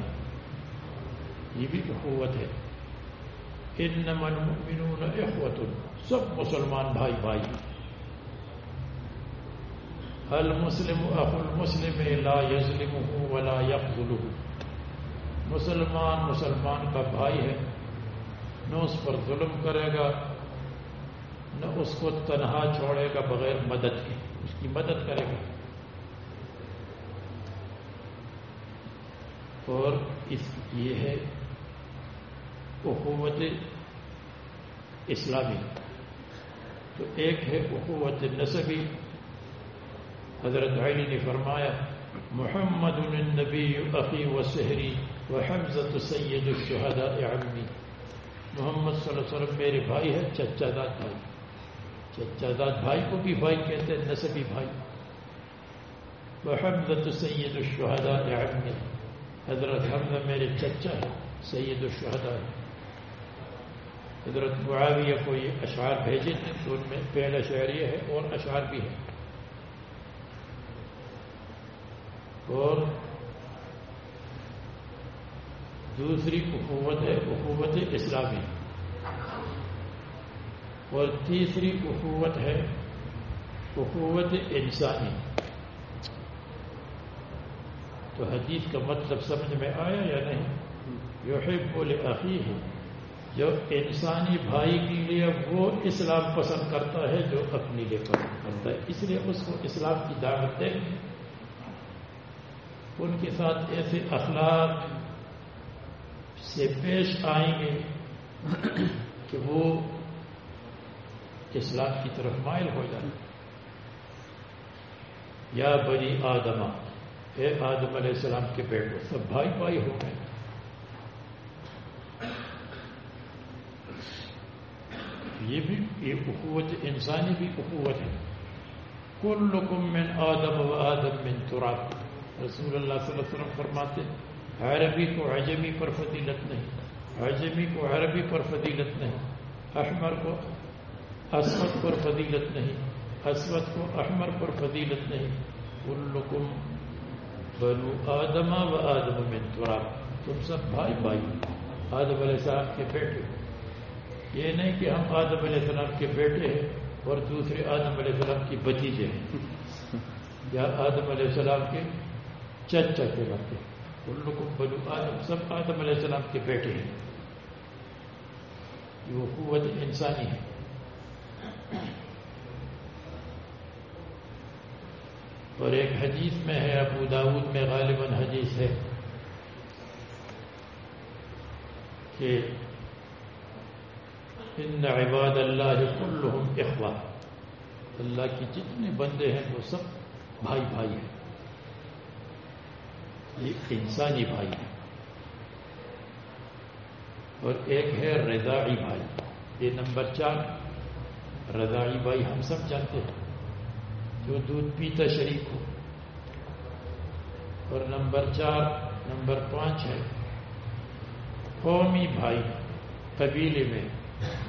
یہ بھی اخوت ہے۔ ان المؤمنون اخوت سب مسلمان بھائی بھائی۔ المسلم اخو المسلم لا يظلمه ولا يخذله مسلمان مسلمان کا بھائی ہے۔ نہ اس پر ظلم کرے گا، نہ اس کو تنہا چھوڑے گا بغیر مدد کے۔ اس کی مدد کرے گا۔ اور اس یہ ہے اخوت اسلامی۔ تو ایک ہے اخوت نصبی حضرت علی نے فرمایا، محمد النبی اخی و سحری و حمزت سید الشہداء عمی۔ محمد صلی اللہ علیہ وسلم میرے بھائی ہے چچا داد بھائی۔ چچا داد بھائی کو بھی بھائی کہتے ہیں نصبی بھائی۔ وحمزت سید الشہداء عمی۔ حضرت حمزہ میرے چچا ہے سید الشہداء ہے حضرت معاویہ کو یہ اشعار بھیجے تھے تو ان میں پہلا شعر یہ ہے، اور اشعار بھی ہے اور دوسری اخوت ہے اخوت اسلامی۔ اور تیسری اخوت ہے اخوت انسانی۔ تو حدیث کا مطلب سمجھ میں آیا یا نہیں؟ جو ہے بولے ہے جو انسانی بھائی کے لیے وہ اسلام پسند کرتا ہے جو اپنے لیے پسند کرتا ہے، اس لیے اس کو اسلام کی دعوت دیں ان کے ساتھ ایسے اخلاق سے پیش آئیں گے کہ وہ اسلام کی طرف مائل ہو جائیں۔ یا بنی آدمہ اے آدم علیہ السلام کے بیٹو، سب بھائی بھائی ہو گئے۔ یہ بھی یہ اخوت انسانی بھی اخوت ہے۔ کل من آدم و آدم من تراب۔ رسول اللہ صلی اللہ علیہ وسلم فرماتے عربی کو عجمی پر فضیلت نہیں، عجمی کو عربی پر فضیلت نہیں، احمر کو اسود پر فضیلت نہیں، اسود کو احمر پر فضیلت نہیں۔ کلکم بنو آدم و آدم من تراب۔ تم سب بھائی بھائی، آدم علیہ السلام کے بیٹے۔ یہ نہیں کہ ہم آدم علیہ السلام کے بیٹے ہیں اور دوسرے آدم علیہ السلام کی بتیجے ہیں۔ یا آدم علیہ السلام کے چچا کے باتیں ان لوگوں بلو آدم، سب آدم علیہ السلام کے بیٹے ہیں۔ وہ قوت انسانی ہے۔ اور ایک حدیث میں ہے، ابو داود میں غالباً حدیث ہے کہ ان عباد اللہ کلہم اخوا اللہ کی جتنے بندے ہیں وہ سب بھائی بھائی ہیں۔ یہ انسانی بھائی ہے اور ایک ہے رضائی بھائی۔ یہ نمبر چار۔ رضائی بھائی ہم سب جانتے ہیں۔ جو دودھ پیتا شریک ہو۔ اور نمبر چار، نمبر پانچ ہے قومی بھائی قبیلے میں۔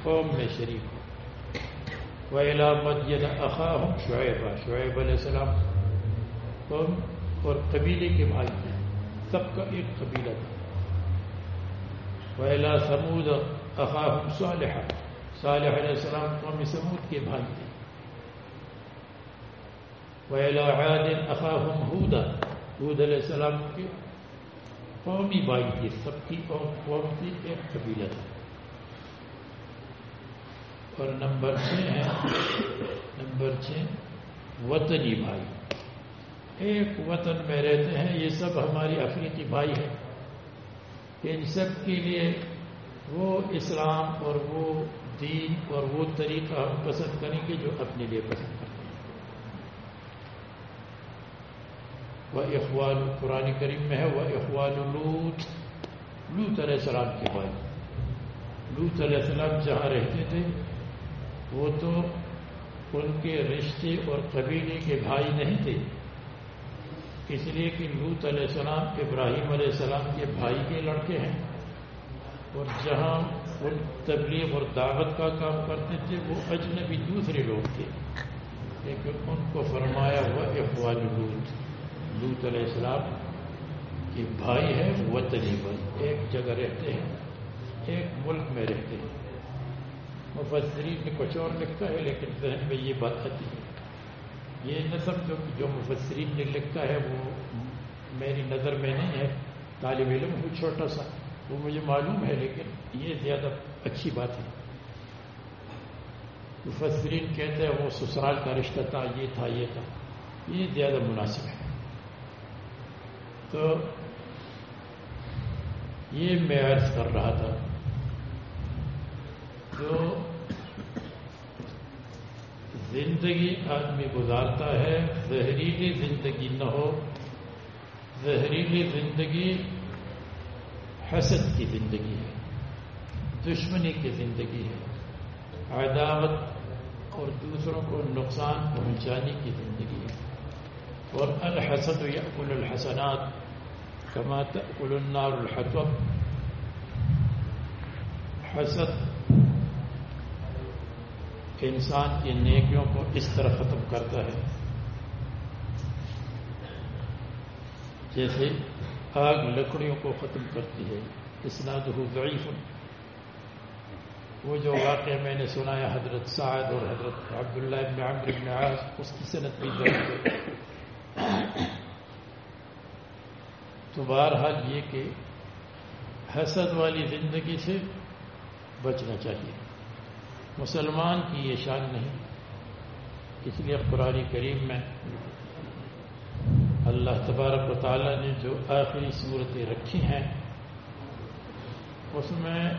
قوم میں شریک ہو۔ ویلا مدین اخاہم شعیب شعیب علیہ السلام قوم اور قبیلے کے بھائی ہیں۔ سب کا ایک قبیلہ تھا۔ پہلا سمود اخاہم صالح صالح علیہ السلام قوم سمود کے بھائی تھے۔ پہلا عاد اخاہم ہودا حود علیہ السلام کے قومی بھائی تھے۔ سب کی قوم قوم کی ایک قبیلہ تھا۔ اور نمبر چھ ہے، نمبر چھ، وطنی بھائی۔ ایک وطن میں رہتے ہیں، یہ سب ہماری افریقی بھائی ہیں۔ ان سب کے لیے وہ اسلام اور وہ دین اور وہ طریقہ ہم پسند کریں گے جو اپنے لیے پسند کرتے ہیں۔ وہ اخوان قرآن کریم میں ہے، وہ اخوان لوت لوت علیہ السلام کے بھائی۔ لوت علیہ السلام جہاں رہتے تھے وہ تو ان کے رشتے اور قبیلے کے بھائی نہیں تھے۔ اس لیے کہ لوت علیہ السلام، ابراہیم علیہ السلام کے بھائی کے لڑکے ہیں۔ اور جہاں ان تبلیغ اور دعوت کا کام کرتے تھے، وہ اجنبی دوسرے لوگ تھے۔ لیکن ان کو فرمایا ہوا، اخوان لوت لوت علیہ السلام کے بھائی ہے وطنی بل ایک جگہ رہتے ہیں، ایک ملک میں رہتے ہیں۔ مفسرین میں کچھ اور لکھتا ہے، لیکن ذہن میں یہ بات آتی ہے۔ یہ نصب جو جو مفسرین نے لکھا ہے، وہ میری نظر میں نہیں ہے۔ طالب علم ہوں چھوٹا سا، وہ مجھے معلوم ہے، لیکن یہ زیادہ اچھی بات ہے۔ مفسرین کہتے ہیں، وہ سسرال کا رشتہ تھا، یہ تھا یہ تھا۔ یہ زیادہ مناسب ہے۔ تو یہ میں عرض کر رہا تھا جو زندگی آدمی گزارتا ہے، زہریلی زندگی نہ ہو، زہریلی زندگی حسد کی زندگی ہے، دشمنی کی زندگی ہے، عداوت اور دوسروں کو نقصان پہنچانے کی زندگی ہے۔ اور الحسد یأکل الحسنات کما تأکل النار الحطب۔ حسد انسان کی نیکیوں کو اس طرح ختم کرتا ہے۔ جیسے آگ لکڑیوں کو ختم کرتی ہے۔ اسناد ہو ضعیف۔ وہ جو واقعہ میں نے سنا ہے حضرت سعد اور حضرت عبداللہ ابن عمر ابن عاص، اس کی صنعت بھی ضعیف ہے۔ تو بہرحال یہ کہ حسد والی زندگی سے بچنا چاہیے۔ مسلمان کی یہ شان نہیں۔ اس لیے قرآن کریم میں اللہ تبارک و تعالیٰ نے جو آخری صورتیں رکھی ہیں، اس میں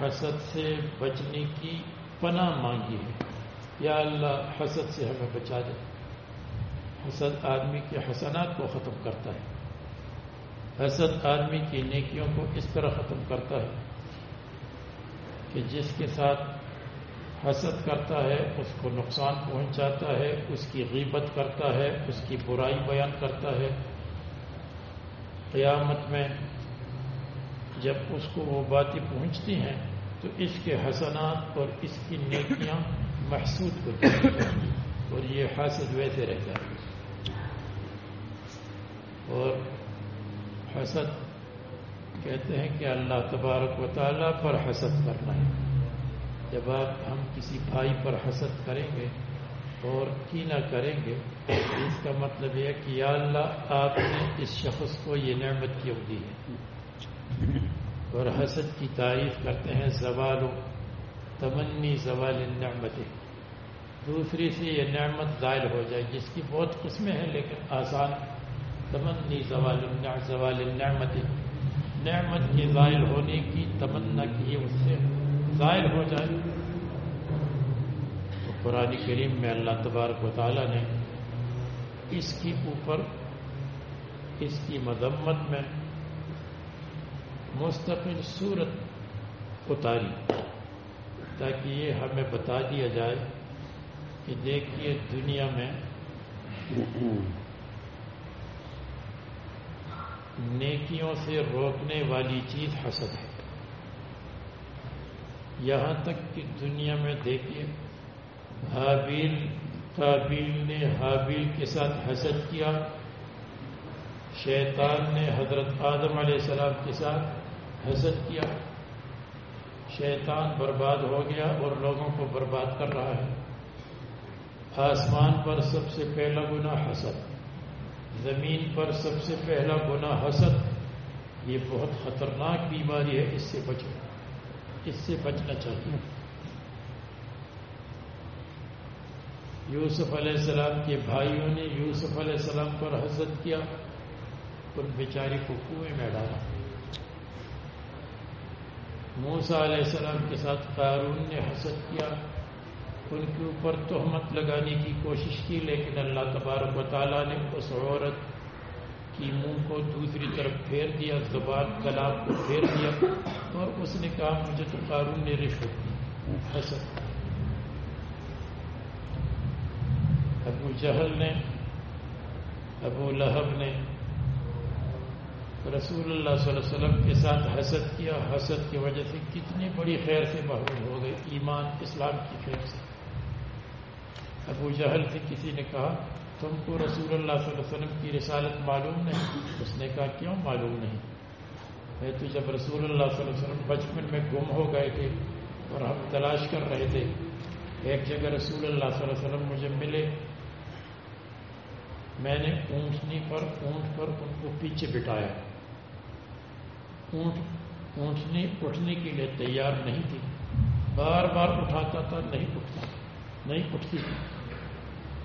حسد سے بچنے کی پناہ مانگی ہے۔ یا اللہ، حسد سے ہمیں بچا دے۔ حسد آدمی کے حسنات کو ختم کرتا ہے۔ حسد آدمی کی نیکیوں کو اس طرح ختم کرتا ہے کہ جس کے ساتھ حسد کرتا ہے، اس کو نقصان پہنچاتا ہے، اس کی غیبت کرتا ہے، اس کی برائی بیان کرتا ہے۔ قیامت میں جب اس کو وہ باتیں پہنچتی ہیں، تو اس کے حسنات اور اس کی نیکیاں محسوس ہوتی ہیں۔ اور یہ حسد ویسے رہتا ہے۔ اور حسد کہتے ہیں کہ اللہ تبارک و تعالیٰ پر حسد کرنا ہے۔ جب آپ ہم کسی بھائی پر حسد کریں گے اور کی نہ کریں گے، اس کا مطلب یہ کہ یا اللہ، آپ نے اس شخص کو یہ نعمت کیوں دی ہے؟ اور حسد کی تعریف کرتے ہیں، زوال و تمنی زوال نعمت دوسری سے یہ نعمت ظاہر ہو جائے، جس کی بہت قسمیں ہیں، لیکن آسان۔ تمنی زوال زوال نعمت نعمت کے ظاہر ہونے کی تمنا کی اس سے ظاہر ہو جائے۔ تو قرآن کریم میں اللہ تبارک و تعالیٰ نے اس کی اوپر، اس کی مذمت میں مستقل صورت اتاری تاکہ یہ ہمیں بتا دیا جائے کہ دیکھیے دنیا میں نیکیوں سے روکنے والی چیز حسد ہے۔ یہاں تک کہ دنیا میں دیکھیے، حابیل قابیل نے حابیل کے ساتھ حسد کیا، شیطان نے حضرت آدم علیہ السلام کے ساتھ حسد کیا۔ شیطان برباد ہو گیا اور لوگوں کو برباد کر رہا ہے۔ آسمان پر سب سے پہلا گنا حسد، زمین پر سب سے پہلا گنا حسد۔ یہ بہت خطرناک بیماری ہے، اس سے بچو۔ اس سے بچنا چاہیے یوسف علیہ السلام کے بھائیوں نے یوسف علیہ السلام پر حسد کیا، ان بیچاری کو کنویں میں ڈالا۔ موسا علیہ السلام کے ساتھ قارون نے حسد کیا۔ ان کے اوپر تہمت لگانے کی کوشش کی، لیکن اللہ تبارک و تعالیٰ نے اس عورت کی منہ کو دوسری طرف پھیر دیا، زبان کلاب کو پھیر دیا۔ اور اس نے کہا، مجھے تو قارون نے رشوت دی۔ حسد ابو جہل نے، ابو لہب نے رسول اللہ صلی اللہ علیہ وسلم کے ساتھ حسد کیا۔ حسد کی وجہ سے کتنی بڑی خیر سے محروم ہو گئے۔ ایمان اسلام کی خیر سے۔ ابو جہل سے کسی نے کہا، تم کو رسول اللہ صلی اللہ علیہ وسلم کی رسالت معلوم نہیں۔ اس نے کہا، کیوں معلوم نہیں؟ میں تو جب رسول اللہ صلی اللہ علیہ وسلم بچپن میں گم ہو گئے تھے اور ہم تلاش کر رہے تھے، ایک جگہ رسول اللہ صلی اللہ علیہ وسلم مجھے ملے۔ میں نے اونٹنی پر، اونٹ پر ان کو پیچھے بٹایا اونٹ، اونٹنی اٹھنے کے لیے تیار نہیں تھی۔ بار بار اٹھاتا تھا، نہیں اٹھتا، نہیں اٹھتی تھی۔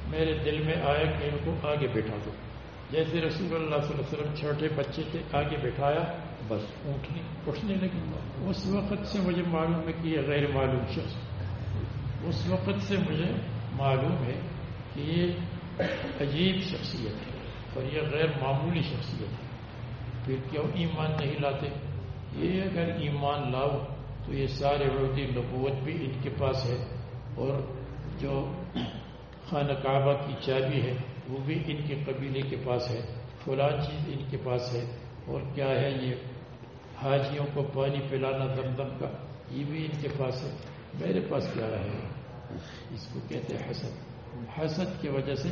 میرے دل میں آیا کہ ان کو آگے بیٹھا دو۔ جیسے رسول اللہ صلی اللہ علیہ وسلم چھوٹے بچے تھے، آگے بٹھایا۔ بس اونٹنی اٹھنے لگی۔ اس وقت سے مجھے معلوم ہے کہ یہ غیر معلوم شخص اس وقت سے مجھے معلوم ہے کہ یہ عجیب شخصیت ہے اور یہ غیر معمولی شخصیت ہے۔ پھر کیوں ایمان نہیں لاتے؟ یہ اگر ایمان لاؤ تو یہ سارے عہدی نبوت بھی ان کے پاس ہے اور جو خانہ کعبہ کی چابی ہے وہ بھی ان کے قبیلے کے پاس ہے۔ فلاں چیز ان کے پاس ہے اور کیا ہے یہ؟ حاجیوں کو پانی پلانا دم دم کا، یہ بھی ان کے پاس ہے۔ میرے پاس کیا ہے؟ اس کو کہتے ہیں حسد۔ حسد کی وجہ سے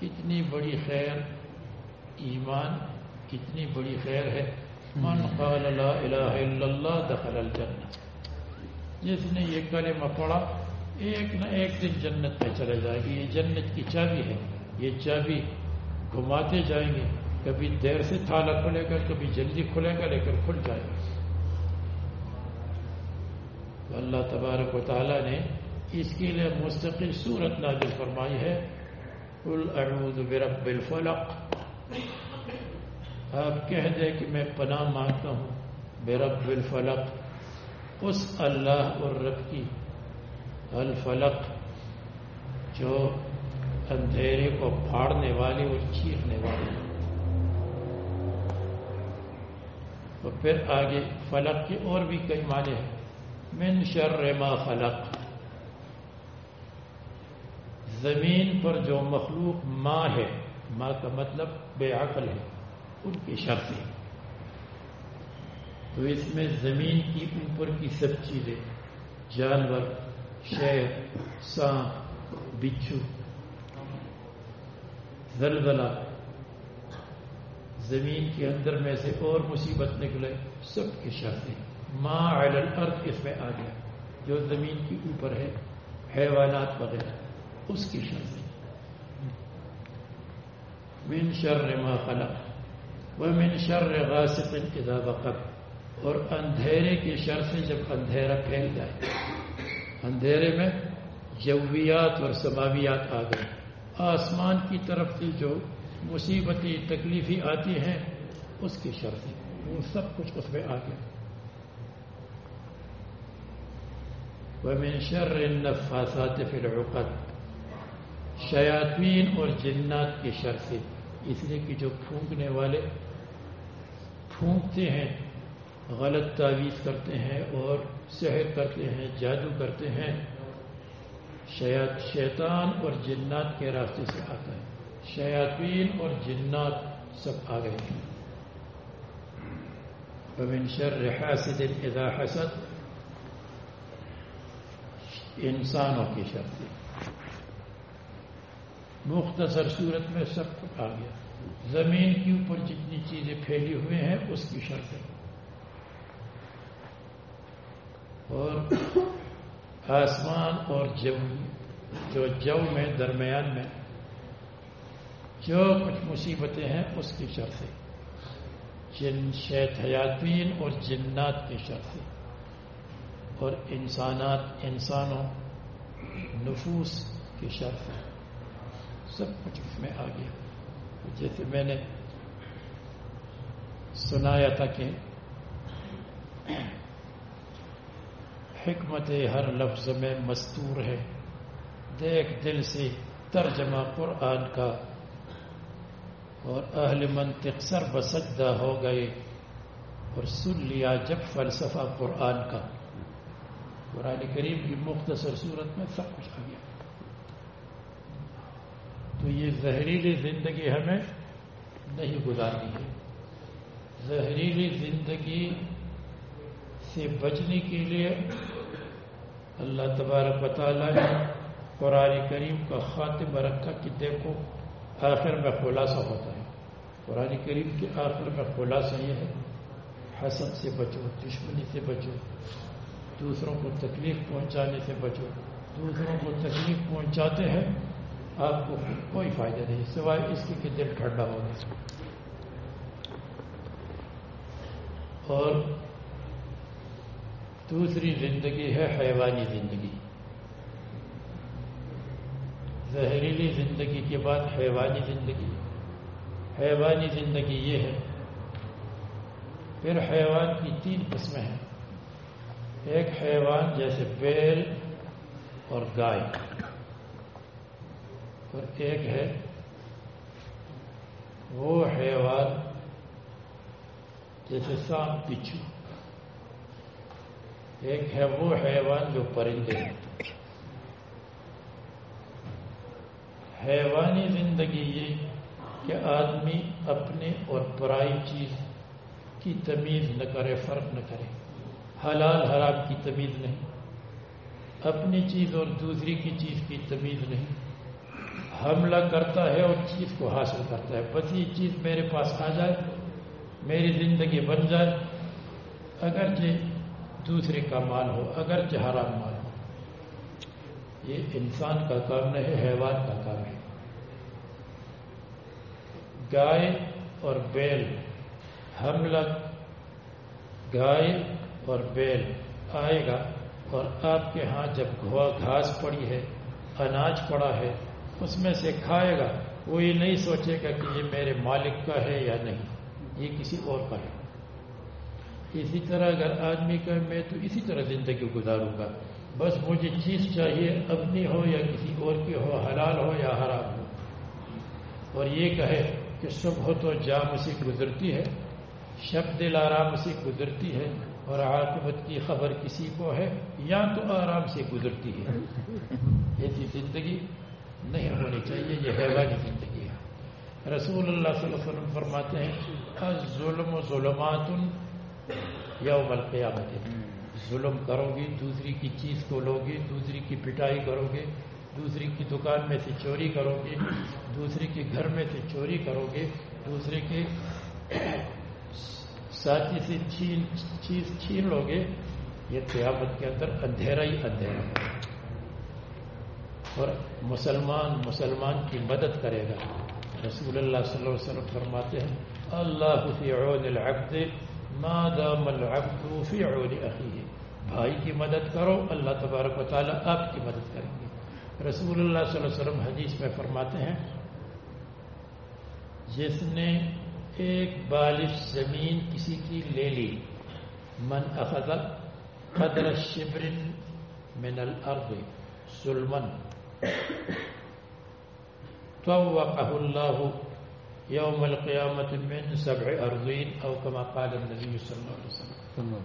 کتنی بڑی خیر، ایمان کتنی بڑی خیر ہے۔ من قال لا الہ الا اللہ دخل الجنہ۔ جس نے یہ کلمہ پڑھا، ایک نہ ایک دن جنت میں چلے جائے گی۔ یہ جنت کی چابی ہے۔ یہ چابی گھماتے جائیں گے۔ کبھی دیر سے تھالا کھلے گا، کبھی جلدی کھلے گا، لیکن کھل جائے گا۔ تو اللہ تبارک و تعالیٰ نے اس کے لیے مستقل صورت نازل فرمائی ہے۔ کل اعوذ برب الفلق۔ آپ کہہ دیں کہ میں پناہ مانگتا ہوں بے الفلق۔ اس اللہ اور رب کی الفلق جو اندھیرے کو پھاڑنے والے اور چیرنے والے اور پھر آگے فلق کے اور بھی کئی معنی ہیں۔ من شر ما فلق زمین پر جو مخلوق ماں ہے ماں کا مطلب بے عقل ہے، ان کی شرط تو اس میں زمین کی اوپر کی سب چیزیں، جانور شیر سانپ، بچھو، زلزلہ زمین کے اندر میں سے اور مصیبت نکلے، سب کی شرطیں ماں الارض، اس میں آ گیا جو زمین کے اوپر ہے، حیوانات وغیرہ، اس کی شرطیں من شر ما خلق ومن شر غاسق اذا وقت اور اندھیرے کی شر سے جب اندھیرا پھیل جائے، اندھیرے میں جویات اور سماویات آ گئے۔ آسمان کی طرف سے جو مصیبتی تکلیفی آتی ہیں، اس کی شرط وہ سب کچھ اس میں آ گیا۔ ومن شر النفاثات في العقد شیاطین اور جنات کی شر سے اس لیے کہ جو پھونکنے والے پھونکتے ہیں، غلط تعویذ کرتے ہیں اور سحر کرتے ہیں، جادو کرتے ہیں شیطان اور جنات کے راستے سے آتا ہے۔ شیاطین اور جنات سب آ گئے ہیں۔ شر حاسد اذا حسد، انسانوں کی شرط مختصر صورت میں سب کچھ آ گیا۔ زمین کے اوپر جتنی چیزیں پھیلی ہوئے ہیں، اس کی شرط اور آسمان اور جو جو جو میں درمیان میں جو کچھ مصیبتیں ہیں اس کی شرط جن شیت حیاتین اور جنات کی شرط اور انسانات، انسانوں، نفوس کی شرط سب کچھ اس میں آ گیا۔ جیسے میں نے سنایا تھا کہ حکمت ہر لفظ میں مستور ہے۔ دیکھ دل سے ترجمہ قرآن کا اور اہل منطق سر بسدہ ہو گئے اور سن لیا جب فلسفہ قرآن کا۔ قرآن کریم کی مختصر صورت میں سب کچھ آ گیا۔ تو یہ زہریلی زندگی ہمیں نہیں گزارنی ہے۔ زہریلی زندگی سے بچنے کے لیے اللہ تبارک و تعالیٰ نے قرآن کریم کا خاتمہ رکھا کہ دیکھو آخر میں خلاصہ ہوتا ہے۔ قرآن کریم کے آخر میں خلاصہ یہ ہے، حسد سے بچو، دشمنی سے بچو، دوسروں کو تکلیف پہنچانے سے بچو۔ دوسروں کو تکلیف پہنچاتے ہیں، آپ کو کوئی فائدہ نہیں، سوائے اس کی کہ دل ٹھنڈا ہوگا اور دوسری زندگی ہے، حیوانی زندگی۔ زہریلی زندگی کے بعد حیوانی زندگی۔ حیوانی زندگی یہ ہے۔ پھر حیوان کی تین قسمیں ہیں۔ ایک حیوان جیسے بیل اور گائے۔ اور ایک ہے وہ حیوان جیسے سانپ پچھو۔ ایک ہے وہ حیوان جو پرندے ہیں۔ حیوانی زندگی یہ کہ آدمی اپنے اور پرائی چیز کی تمیز نہ کرے، فرق نہ کرے۔ حلال حرام کی تمیز نہیں۔ اپنی چیز اور دوسری کی چیز کی تمیز نہیں۔ حملہ کرتا ہے اور چیز کو حاصل کرتا ہے۔ بس یہ چیز میرے پاس آ جائے، میری زندگی بن جائے۔ اگرچہ دوسرے کا مال ہو، اگرچہ حرام مال ہو۔ یہ انسان کا کام نہیں ہے حیوان کا کام ہے۔ گائے اور بیل۔ حملہ گائے اور بیل۔ آئے گا اور آپ کے ہاں جب گھاس پڑی ہے، اناج پڑا ہے، اس میں سے کھائے گا۔ وہ یہ نہیں سوچے گا کہ یہ میرے مالک کا ہے یا نہیں۔ یہ کسی اور کا ہے۔ اسی طرح اگر آدمی کا میں تو اسی طرح زندگی گزاروں گا۔ بس مجھے چیز چاہیے، اپنی ہو یا کسی اور کی ہو، حلال ہو یا حرام ہو۔ اور یہ کہے کہ صبح تو جام سے گزرتی ہے، شب دل آرام سے گزرتی ہے اور عاقبت کی خبر کسی کو ہے، یا تو آرام سے گزرتی ہے۔ ایسی زندگی نہیں ہونی چاہیے، یہ حیوانی زندگی ہے۔ رسول اللہ صلی اللہ علیہ وسلم فرماتے ہیں ظلم و ظلمات یوم القیامت۔ ظلم کرو گی دوسری کی چیز کو لو دوسری کی پٹائی کرو گے دوسری کی دکان میں سے چوری کرو گے، دوسری کے گھر میں سے چوری کرو گے، دوسرے کے ساتھی سے چھین، چیز چھین لو گے، یہ قیامت کے اندر اندھیرا ہی اندھیرا۔ اور مسلمان مسلمان کی مدد کرے گا۔ رسول اللہ صلی اللہ علیہ وسلم فرماتے ہیں، اللہ فی عون العبد، ما دام العبد فی عون اخیه بھائی کی مدد کرو، اللہ تبارک و تعالیٰ آپ کی مدد کریں گے رسول اللہ صلی اللہ علیہ وسلم حدیث میں فرماتے ہیں جس نے ایک بالش زمین کسی کی لے لی من اخذ قدر شبر من الارض سلمن طوقه الله يوم القيامة من سبع أرضين أو كما قال النبي صلى الله عليه وسلم۔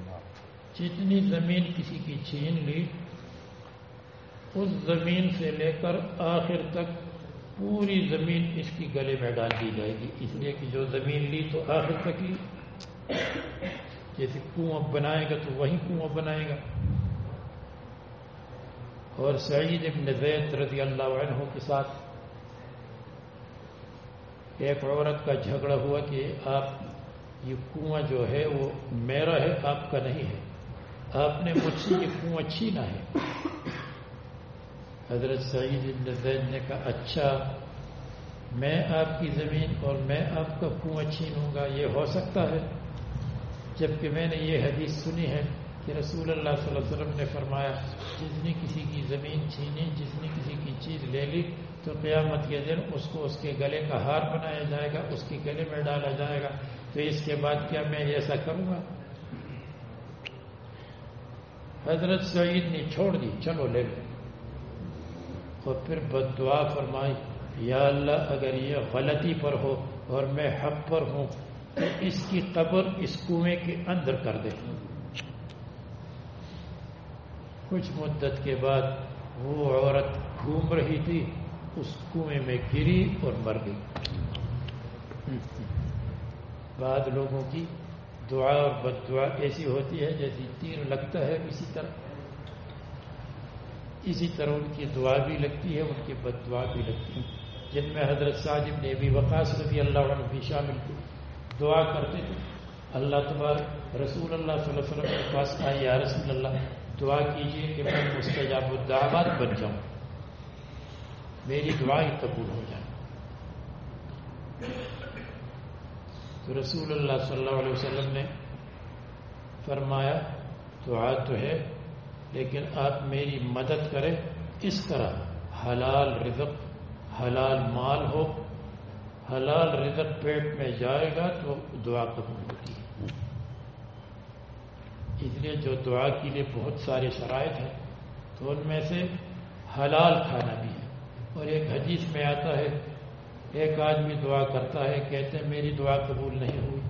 جتنی زمین کسی کی چھین لی اس زمین سے لے کر آخر تک پوری زمین اس کی گلے میں ڈال دی جائے گی۔ اس لیے کہ جو زمین لی تو آخر تک لی۔ جیسے کنواں بنائے گا تو وہی کنواں بنائے گا۔ اور سعید ابن زید رضی اللہ عنہ کے ساتھ ایک عورت کا جھگڑا ہوا کہ آپ، یہ کنواں جو ہے وہ میرا ہے، آپ کا نہیں ہے۔ آپ نے مجھ سے یہ کنواں چھینا ہے۔ حضرت سعید زید نے کہا اچھا میں آپ کی زمین اور میں آپ کا کنواں چھینوں گا، یہ ہو سکتا ہے؟ جبکہ میں نے یہ حدیث سنی ہے کہ رسول اللہ صلی اللہ علیہ وسلم نے فرمایا، جس نے کسی کی زمین چھینی جس نے کسی کی چیز لے لی تو قیامت کے دن اس کو اس کے گلے کا ہار بنایا جائے گا، اس کے گلے میں ڈالا جائے گا۔ تو اس کے بعد کیا میں ایسا کروں گا؟ حضرت سعید نے چھوڑ دی، چلو لے لو۔ اور پھر بد دعا فرمائی، یا اللہ، اگر یہ غلطی پر ہو اور میں حق پر ہوں، تو اس کی قبر اس کنویں کے اندر کر دے۔ کچھ مدت کے بعد وہ عورت گھوم رہی تھی، اس کنویں میں گری اور مر گئی۔ بعد لوگوں کی دعا اور بد دعا ایسی ہوتی ہے جیسی تیر لگتا ہے اسی طرح۔ اسی طرح ان کی دعا بھی لگتی ہے، ان کی بد دعا بھی لگتی ہے جن میں حضرت صاحب نے بھی وقاص رضی اللہ عنہ بھی شامل تھی دعا کرتے تھے۔ اللہ تبارک رسول اللہ صلی اللہ علیہ وسلم کے پاس آئی یا رسول اللہ، دعا کیجیے کہ میں مستجاب الدعوات بن جاؤں۔ میری دعائیں قبول ہو جائیں تو رسول اللہ صلی اللہ علیہ وسلم نے فرمایا، دعا تو ہے لیکن آپ میری مدد کریں، اس طرح حلال رزق، حلال مال ہو، حلال رزق پیٹ میں جائے گا تو دعا قبول ہوتی ہے۔ اس لیے جو دعا کے لیے بہت سارے شرائط ہیں، تو ان میں سے حلال کھانا بھی ہے۔ اور ایک حدیث میں آتا ہے، ایک آدمی دعا کرتا ہے، کہتے ہیں میری دعا قبول نہیں ہوئی۔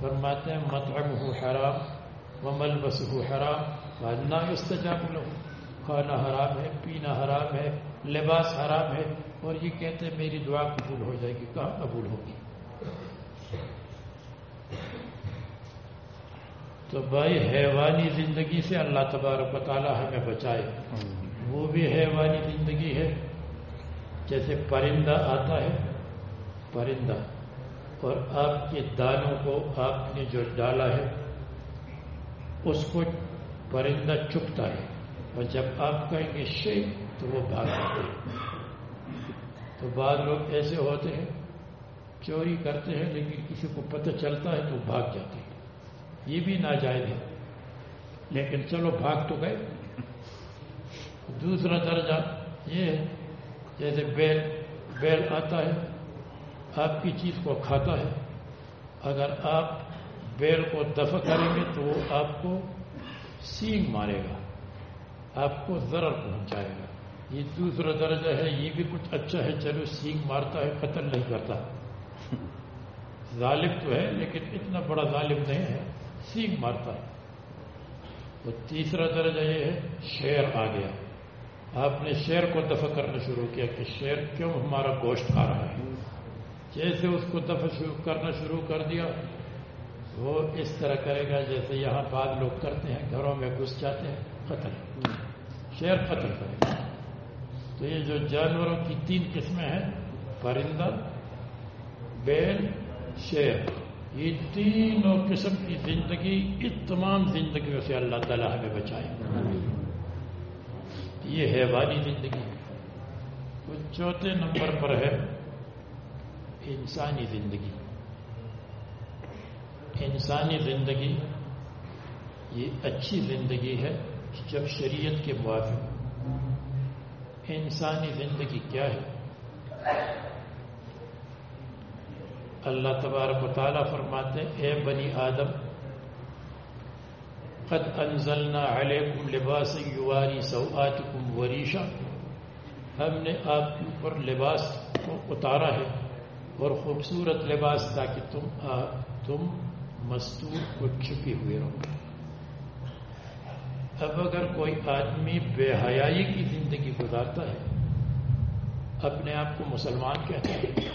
فرماتے ہیں، مطعم ہو حرام۔ و ملبس ہو حرام کھانا استجاب لو کھانا حرام ہے، پینا حرام ہے، لباس حرام ہے۔ اور یہ کہتے ہیں، میری دعا قبول ہو جائے گی۔ کہاں قبول ہوگی؟ تو بھائی، حیوانی زندگی سے اللہ تبارک و تعالیٰ ہمیں بچائے۔ وہ بھی حیوانی زندگی ہے۔ جیسے پرندہ آتا ہے، پرندہ۔ اور آپ کے دانوں کو آپ نے جو ڈالا ہے اس کو پرندہ چپتا ہے اور جب آپ کہیں گے شے تو وہ بھاگ جاتے ہیں۔ تو بعض لوگ ایسے ہوتے ہیں، چوری کرتے ہیں، لیکن کسی کو پتہ چلتا ہے تو بھاگ جاتے ہیں۔ یہ بھی ناجائز ہے۔ لیکن چلو، بھاگ تو گئے۔ دوسرا درجہ یہ ہے، جیسے بیل بیل آتا ہے، آپ کی چیز کو کھاتا ہے۔ اگر آپ بیل کو دفع کریں گے تو وہ آپ کو سینگ مارے گا، آپ کو ضرر پہنچائے گا۔ یہ دوسرا درجہ ہے، یہ بھی کچھ اچھا ہے، چلو سینگ مارتا ہے، قتل نہیں کرتا۔ ظالم تو ہے، لیکن اتنا بڑا ظالم نہیں ہے، سینگ مارتا ہے۔ تو تیسرا درجہ یہ ہے، شیر آ گیا۔ آپ نے شیر کو دفع کرنا شروع کیا کہ شیر کیوں ہمارا گوشت کھا رہا ہے؟ جیسے اس کو دفع شروع کرنا شروع کر دیا وہ اس طرح کرے گا جیسے یہاں بعد لوگ کرتے ہیں، گھروں میں گھس جاتے ہیں، قتل۔ شیر قتل کرے گا۔ تو یہ جو جانوروں کی تین قسمیں ہیں، پرندہ، بیل، شیر۔ یہ تینوں قسم کی زندگی، اس تمام زندگیوں سے اللہ تعالیٰ ہمیں بچائے۔ یہ ہے والی زندگی۔ چوتھے نمبر پر ہے، انسانی زندگی۔ انسانی زندگی یہ اچھی زندگی ہے جب شریعت کے موافق انسانی زندگی کیا ہے؟ اللہ تبارک و تعالیٰ فرماتے اے بنی آدم، قد انزلنا علیکم لباس یواری سوآتکم وریشا۔ ہم نے آپ کے اوپر لباس کو اتارا ہے اور خوبصورت لباس تاکہ تم تم مستور کو چھپی ہوئے رہو اب اگر کوئی آدمی بے حیائی کی زندگی گزارتا ہے، اپنے آپ کو مسلمان کہتا ہے،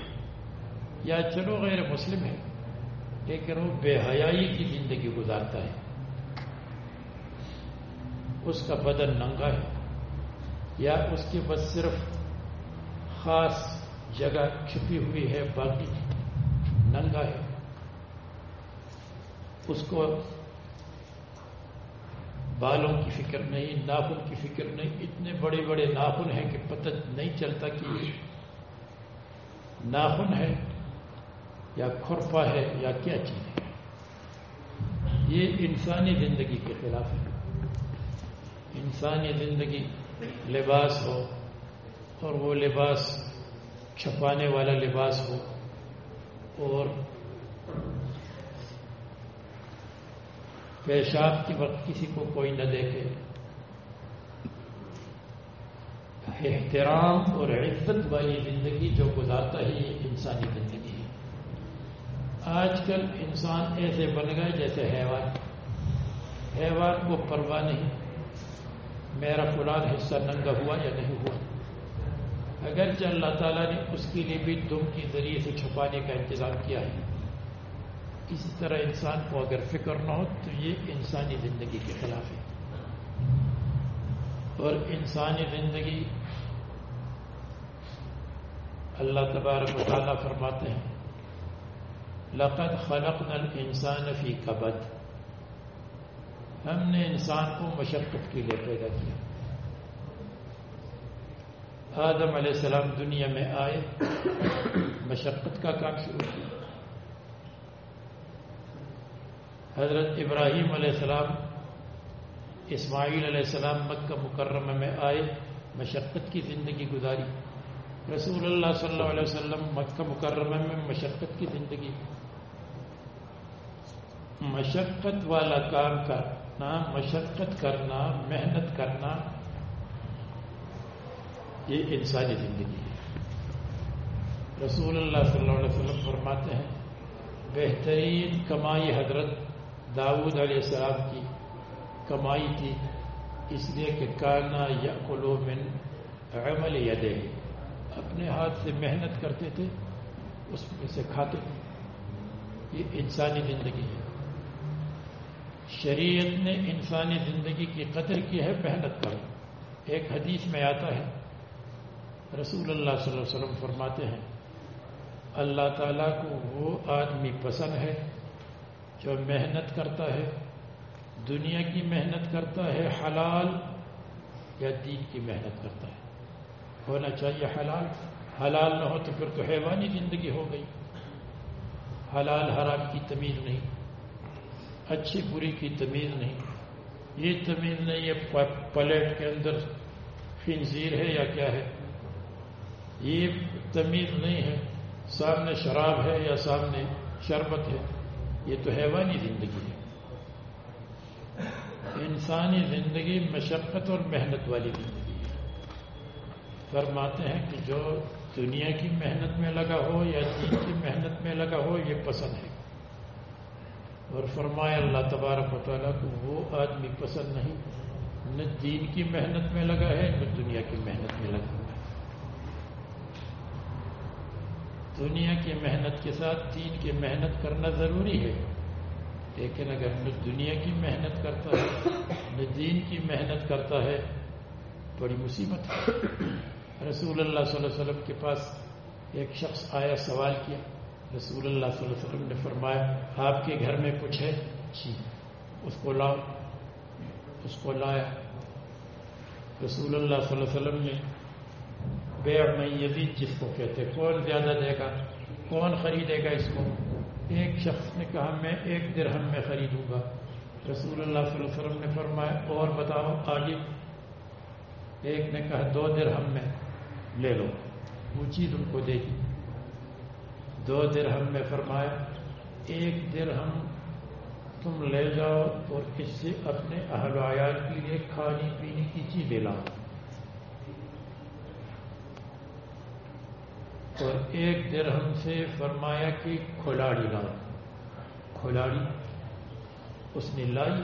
یا چلو غیر مسلم ہے، لیکن وہ بے حیائی کی زندگی گزارتا ہے، اس کا بدن ننگا ہے، یا اس کے بس صرف خاص جگہ چھپی ہوئی ہے، باقی ننگا ہے۔ اس کو بالوں کی فکر نہیں، ناخن کی فکر نہیں، اتنے بڑے بڑے ناخن ہیں کہ پتہ نہیں چلتا کہ ناخن ہے یا کھرفا ہے یا کیا چیز ہے۔ یہ انسانی زندگی کے خلاف ہے۔ انسانی زندگی لباس ہو اور وہ لباس چھپانے والا لباس ہو اور پیشاب کے وقت کسی کو کوئی نہ دیکھے۔ احترام اور عزت والی زندگی جو گزارتا ہے، یہ انسانی زندگی ہے۔ آج کل انسان ایسے بن گئے جیسے حیوان۔ حیوان کو پرواہ نہیں، میرا فلان حصہ ننگا ہوا یا نہیں ہوا۔ اگرچہ اللہ تعالیٰ نے اس کے لیے بھی دم کے ذریعے سے چھپانے کا انتظام کیا ہے۔ اسی طرح انسان کو اگر فکر نہ ہو تو یہ انسانی زندگی کے خلاف ہے۔ اور انسانی زندگی اللہ تبارک و تعالیٰ فرماتے ہیں، لقد خلقنا الانسان فی کبد۔ ہم نے انسان کو مشقت کے لیے پیدا کیا۔ آدم علیہ السلام دنیا میں آئے، مشقت کا کام شروع کیا۔ حضرت ابراہیم علیہ السلام اسماعیل علیہ السلام مکہ مکرمہ میں آئے، مشقت کی زندگی گزاری۔ رسول اللہ صلی اللہ علیہ وسلم مکہ مکرمہ میں مشقت کی زندگی۔ مشقت والا کام کرنا، مشقت کرنا، محنت کرنا، یہ انسانی زندگی ہے۔ رسول اللہ صلی اللہ علیہ وسلم فرماتے ہیں، بہترین کمائی حضرت داود علیہ السلام کی کمائی تھی، اس لیے کہ کانا یا من عمل یدے اپنے ہاتھ سے محنت کرتے تھے، اس میں سے کھاتے تھے۔ یہ انسانی زندگی ہے۔ شریعت نے انسانی زندگی کی قدر کی ہے، محنت کرو ایک حدیث میں آتا ہے، رسول اللہ صلی اللہ علیہ وسلم فرماتے ہیں، اللہ تعالیٰ کو وہ آدمی پسند ہے جو محنت کرتا ہے، دنیا کی محنت کرتا ہے، حلال یا دین کی محنت کرتا ہے؟ ہونا چاہیے حلال۔ حلال نہ ہو تو پھر تو حیوانی زندگی ہو گئی۔ حلال حرام کی تمیز نہیں۔ اچھی بری کی تمیز نہیں۔ یہ تمیز نہیں یہ پلیٹ کے اندر خنزیر ہے یا کیا ہے؟ یہ تمیز نہیں ہے۔ سامنے شراب ہے یا سامنے شربت ہے۔ یہ تو حیوانی زندگی ہے۔ انسانی زندگی مشقت اور محنت والی زندگی ہے۔ فرماتے ہیں کہ جو دنیا کی محنت میں لگا ہو یا دین کی محنت میں لگا ہو، یہ پسند ہے۔ اور فرمایا اللہ تبارک و تعالیٰ کو، وہ آدمی پسند نہیں، نہ دین کی محنت میں لگا ہے، نہ دنیا کی محنت میں لگا ہوا ہے دنیا کی محنت کے ساتھ دین کی محنت کرنا ضروری ہے۔ لیکن اگر نہ دنیا کی محنت کرتا ہے، نہ دین کی محنت کرتا ہے، بڑی مصیبت ہے۔ رسول اللہ صلی اللہ علیہ وسلم کے پاس ایک شخص آیا، سوال کیا۔ رسول اللہ صلی اللہ علیہ وسلم نے فرمایا، آپ کے گھر میں کچھ ہے؟ جی۔ اس کو لاؤ۔ اس کو لایا۔ رسول اللہ صلی اللہ علیہ وسلم نے بیع میں یزید جس کو کہتے کون زیادہ دے گا؟ کون خریدے گا اس کو؟ ایک شخص نے کہا، میں ایک درہم میں خریدوں گا۔ رسول اللہ صلی اللہ علیہ وسلم نے فرمایا، اور بتاؤ آگے۔ ایک نے کہا، دو درہم میں لے لو، وہ چیز ان کو دے گی۔ دو درہم میں فرمایا، ایک درہم تم لے جاؤ اور اس سے اپنے اہل عیال کے لیے کھانے پینے کی چیزیں لاؤ۔ اور ایک درہم سے فرمایا کہ کھلاڑی لاؤ۔ کھلاڑی، اس نے لائی۔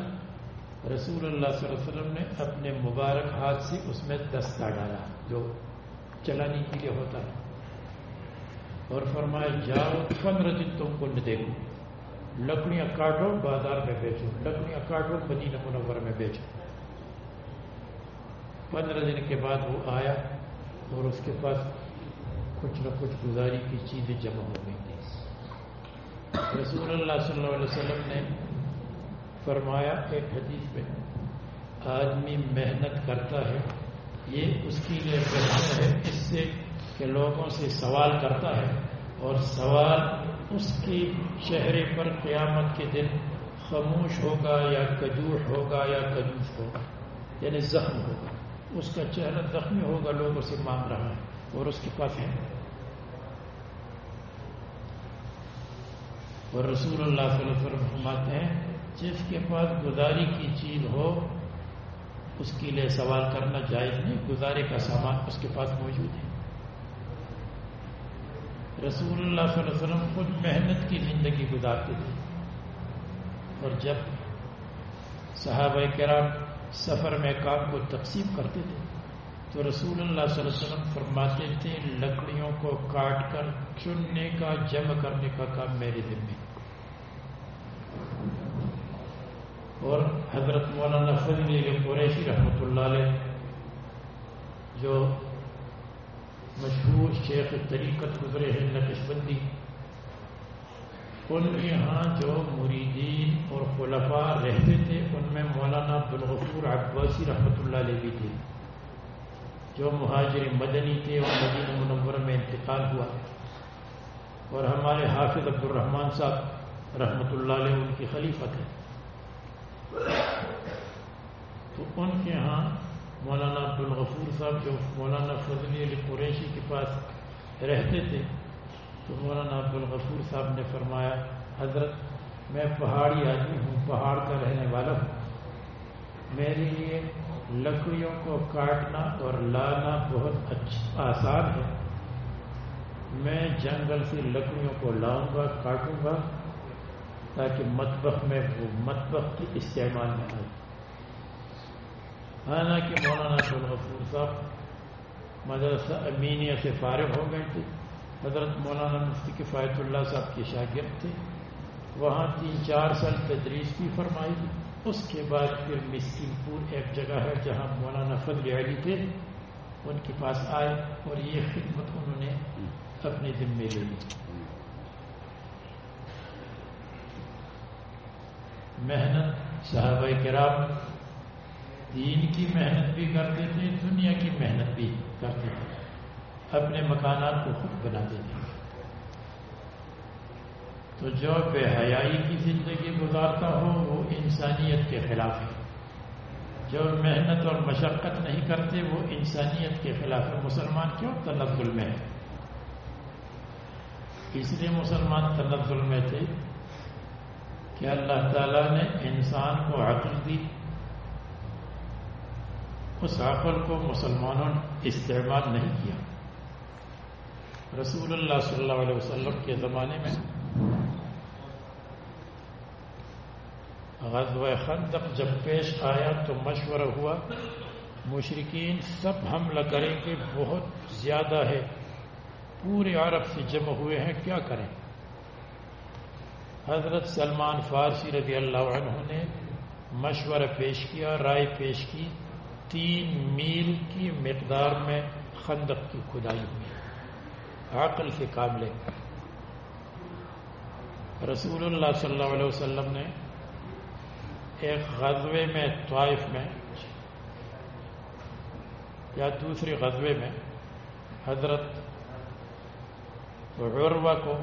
رسول اللہ صلی اللہ علیہ وسلم نے اپنے مبارک ہاتھ سے اس میں دستہ ڈالا، جو چلانے کے لیے ہوتا ہے۔ اور فرمایا، جاؤ پندرہ دن تم کو نہ دیکھو۔ لکڑیاں کاٹو، بازار میں بیچو۔ لکڑیاں کاٹو، مدینہ منور میں بیچو۔ پندرہ دن کے بعد وہ آیا اور اس کے پاس کچھ نہ کچھ گزاری کی چیزیں جمع ہو گئی تھی۔ رسول اللہ صلی اللہ علیہ وسلم نے فرمایا، ایک حدیث میں، آدمی محنت کرتا ہے، یہ اس کے لیے بہتر ہے، اس سے کہ لوگوں سے سوال کرتا ہے اور سوال اس کی چہرے پر قیامت کے دن خاموش ہوگا یا کجوش ہوگا یا کجوش ہوگا یعنی زخم ہوگا۔ اس کا چہرہ زخمی ہوگا لوگ اسے مانگ رہا ہے اور اس کے پاس ہے۔ اور رسول اللہ صلی اللہ علیہ وسلم فرماتے ہیں، جس کے پاس گزاری کی چیز ہو، اس کے لیے سوال کرنا جائز نہیں، گزارے کا سامان اس کے پاس موجود ہے۔ رسول اللہ صلی اللہ علیہ وسلم خود محنت کی زندگی گزارتے تھے۔ اور جب صحابہ کرام سفر میں کام کو تقسیم کرتے تھے، تو رسول اللہ صلی اللہ علیہ وسلم فرماتے تھے، لکڑیوں کو کاٹ کر چننے کا، جمع کرنے کا کام میرے دن میں اور حضرت مولانا فضل قریشی رحمۃ اللہ علیہ، جو مشہور شیخ طریقت گزرے ہیں، نقش بندی، ان کے ہاں جو مریدین اور خلفاء رہتے تھے، ان میں مولانا عبدالغفور عباسی رحمۃ اللہ علیہ بھی تھے۔ جو مہاجر مدنی تھے اور مدینہ منورہ میں انتقال ہوا۔ اور ہمارے حافظ عبد الرحمان صاحب رحمۃ اللہ علیہ ان کی خلیفت ہے تو ان کے ہاں مولانا عبدالغفور صاحب جو مولانا فضلی علی قریشی کے پاس رہتے تھے، تو مولانا عبدالغفور صاحب نے فرمایا، حضرت، میں پہاڑی آدمی ہوں، پہاڑ کا رہنے والا ہوں۔ میرے لیے لکڑیوں کو کاٹنا اور لانا بہت اچھا آسان ہے۔ میں جنگل سے لکڑیوں کو لاؤں گا، کاٹوں گا تاکہ مطبخ میں وہ مطبخ کی استعمال میں آئے حالانکہ مولانا شلغفور صاحب مدرسہ امینیہ سے فارغ ہو گئے تھے۔ حضرت مولانا مفتی کفایت اللہ صاحب کے شاگرد تھے۔ وہاں تین چار سال تدریس بھی فرمائی۔ اس کے بعد پھر مسکن پور ایک جگہ ہے جہاں مولانا فضل علی تھے۔ ان کے پاس آئے اور یہ خدمت انہوں نے اپنے ذمے لے لی۔ محنت، صحابہ کرام دین کی محنت بھی کرتے تھے، دنیا کی محنت بھی کرتے تھے۔ اپنے مکانات کو خود بناتے تھے۔ تو جو بے حیائی کی زندگی گزارتا ہو، وہ انسانیت کے خلاف ہے۔ جو محنت اور مشقت نہیں کرتے، وہ انسانیت کے خلاف ہے۔ مسلمان کیوں؟ تنزل میں ہے۔ اس لیے مسلمان تنزل میں تھے۔ کہ اللہ تعالیٰ نے انسان کو عقل دی، اس عقل کو مسلمانوں نے استعمال نہیں کیا۔ رسول اللہ صلی اللہ علیہ وسلم کے زمانے میں غزوہ خندق جب پیش آیا تو مشورہ ہوا مشرقین سب حملہ کریں گے، بہت زیادہ ہے، پورے عرب سے جمع ہوئے ہیں، کیا کریں؟ حضرت سلمان فارسی رضی اللہ عنہ نے مشورہ پیش کیا، رائے پیش کی، تین میل کی مقدار میں خندق کی کھدائی ہوئی۔ عقل سے کام لیں رسول اللہ صلی اللہ علیہ وسلم نے ایک غزوے میں طائف میں یا دوسری غزوے میں حضرت عروہ کو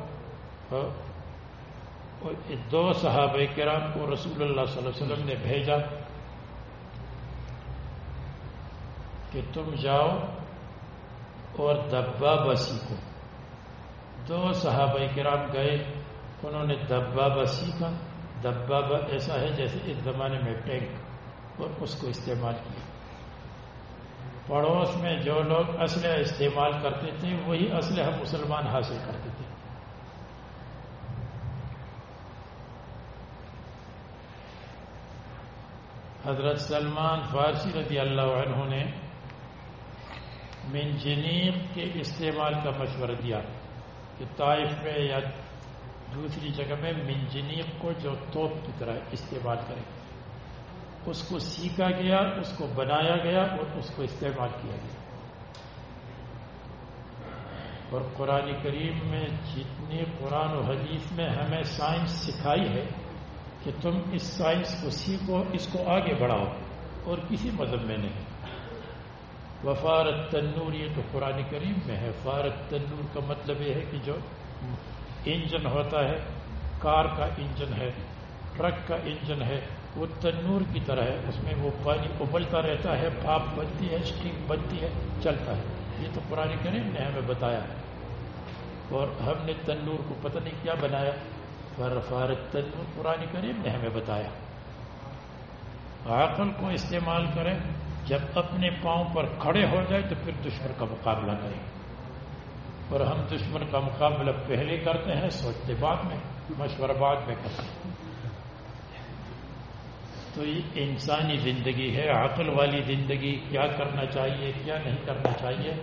دو صحابہ کرام کو رسول اللہ صلی اللہ علیہ وسلم نے بھیجا کہ تم جاؤ اور دبا بسی کو۔ دو صحابہ کرام گئے، انہوں نے دبابہ سیکھا دبابہ ایسا ہے جیسے اس زمانے میں ٹینک اور اس کو استعمال کیا۔ پڑوس میں جو لوگ اسلحہ استعمال کرتے تھے، وہی اسلحہ مسلمان حاصل کرتے تھے حضرت سلمان فارسی رضی اللہ عنہ نے منجنیق کے استعمال کا مشورہ دیا کہ طائف میں یا دوسری جگہ میں منجنیق کو جو توپ کی طرح استعمال کرے اس کو سیکھا گیا، اس کو بنایا گیا اور اس کو استعمال کیا گیا۔ اور قرآن کریم میں جتنی قرآن و حدیث میں ہمیں سائنس سکھائی ہے کہ تم اس سائنس کو سیکھو، اس کو آگے بڑھاؤ، اور کسی مذہب میں نہیں۔ وفارت تنور یہ تو قرآن کریم میں ہے۔ فارت تنور کا مطلب یہ ہے کہ جو انجن ہوتا ہے، کار کا انجن ہے، ٹرک کا انجن ہے، وہ تنور کی طرح ہے۔ اس میں وہ پانی ابلتا رہتا ہے، بھاپ بنتی ہے اسٹیم بنتی ہے، چلتا ہے۔ یہ تو پرانی کریم نے ہمیں بتایا۔ اور ہم نے تنور کو پتہ نہیں کیا بنایا۔ فارت تنور پرانی کریم نے ہمیں بتایا۔ عقل کو استعمال کریں، جب اپنے پاؤں پر کھڑے ہو جائے تو پھر دشمن کا مقابلہ کریں۔ اور ہم دشمن کا مقابلہ پہلے کرتے ہیں، سوچتے بعد میں، مشورہ بعد میں کرتے ہیں۔ تو یہ انسانی زندگی ہے عقل والی زندگی، کیا کرنا چاہیے، کیا نہیں کرنا چاہیے۔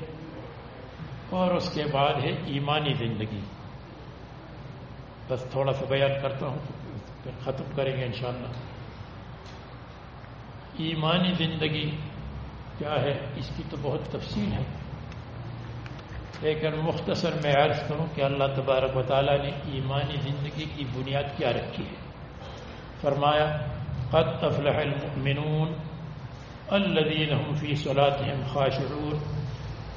اور اس کے بعد ہے ایمانی زندگی۔ بس تھوڑا سا بیان کرتا ہوں پھر ختم کریں گے انشاءاللہ۔ ایمانی زندگی کیا ہے؟ اس کی تو بہت تفصیل ہے۔ لیکن مختصر میں عرض کروں کہ اللہ تبارک و تعالیٰ نے ایمانی زندگی کی بنیاد کیا رکھی ہے۔ فرمایا، قد افلح المؤمنون الذين هم في صلاتهم خاشعون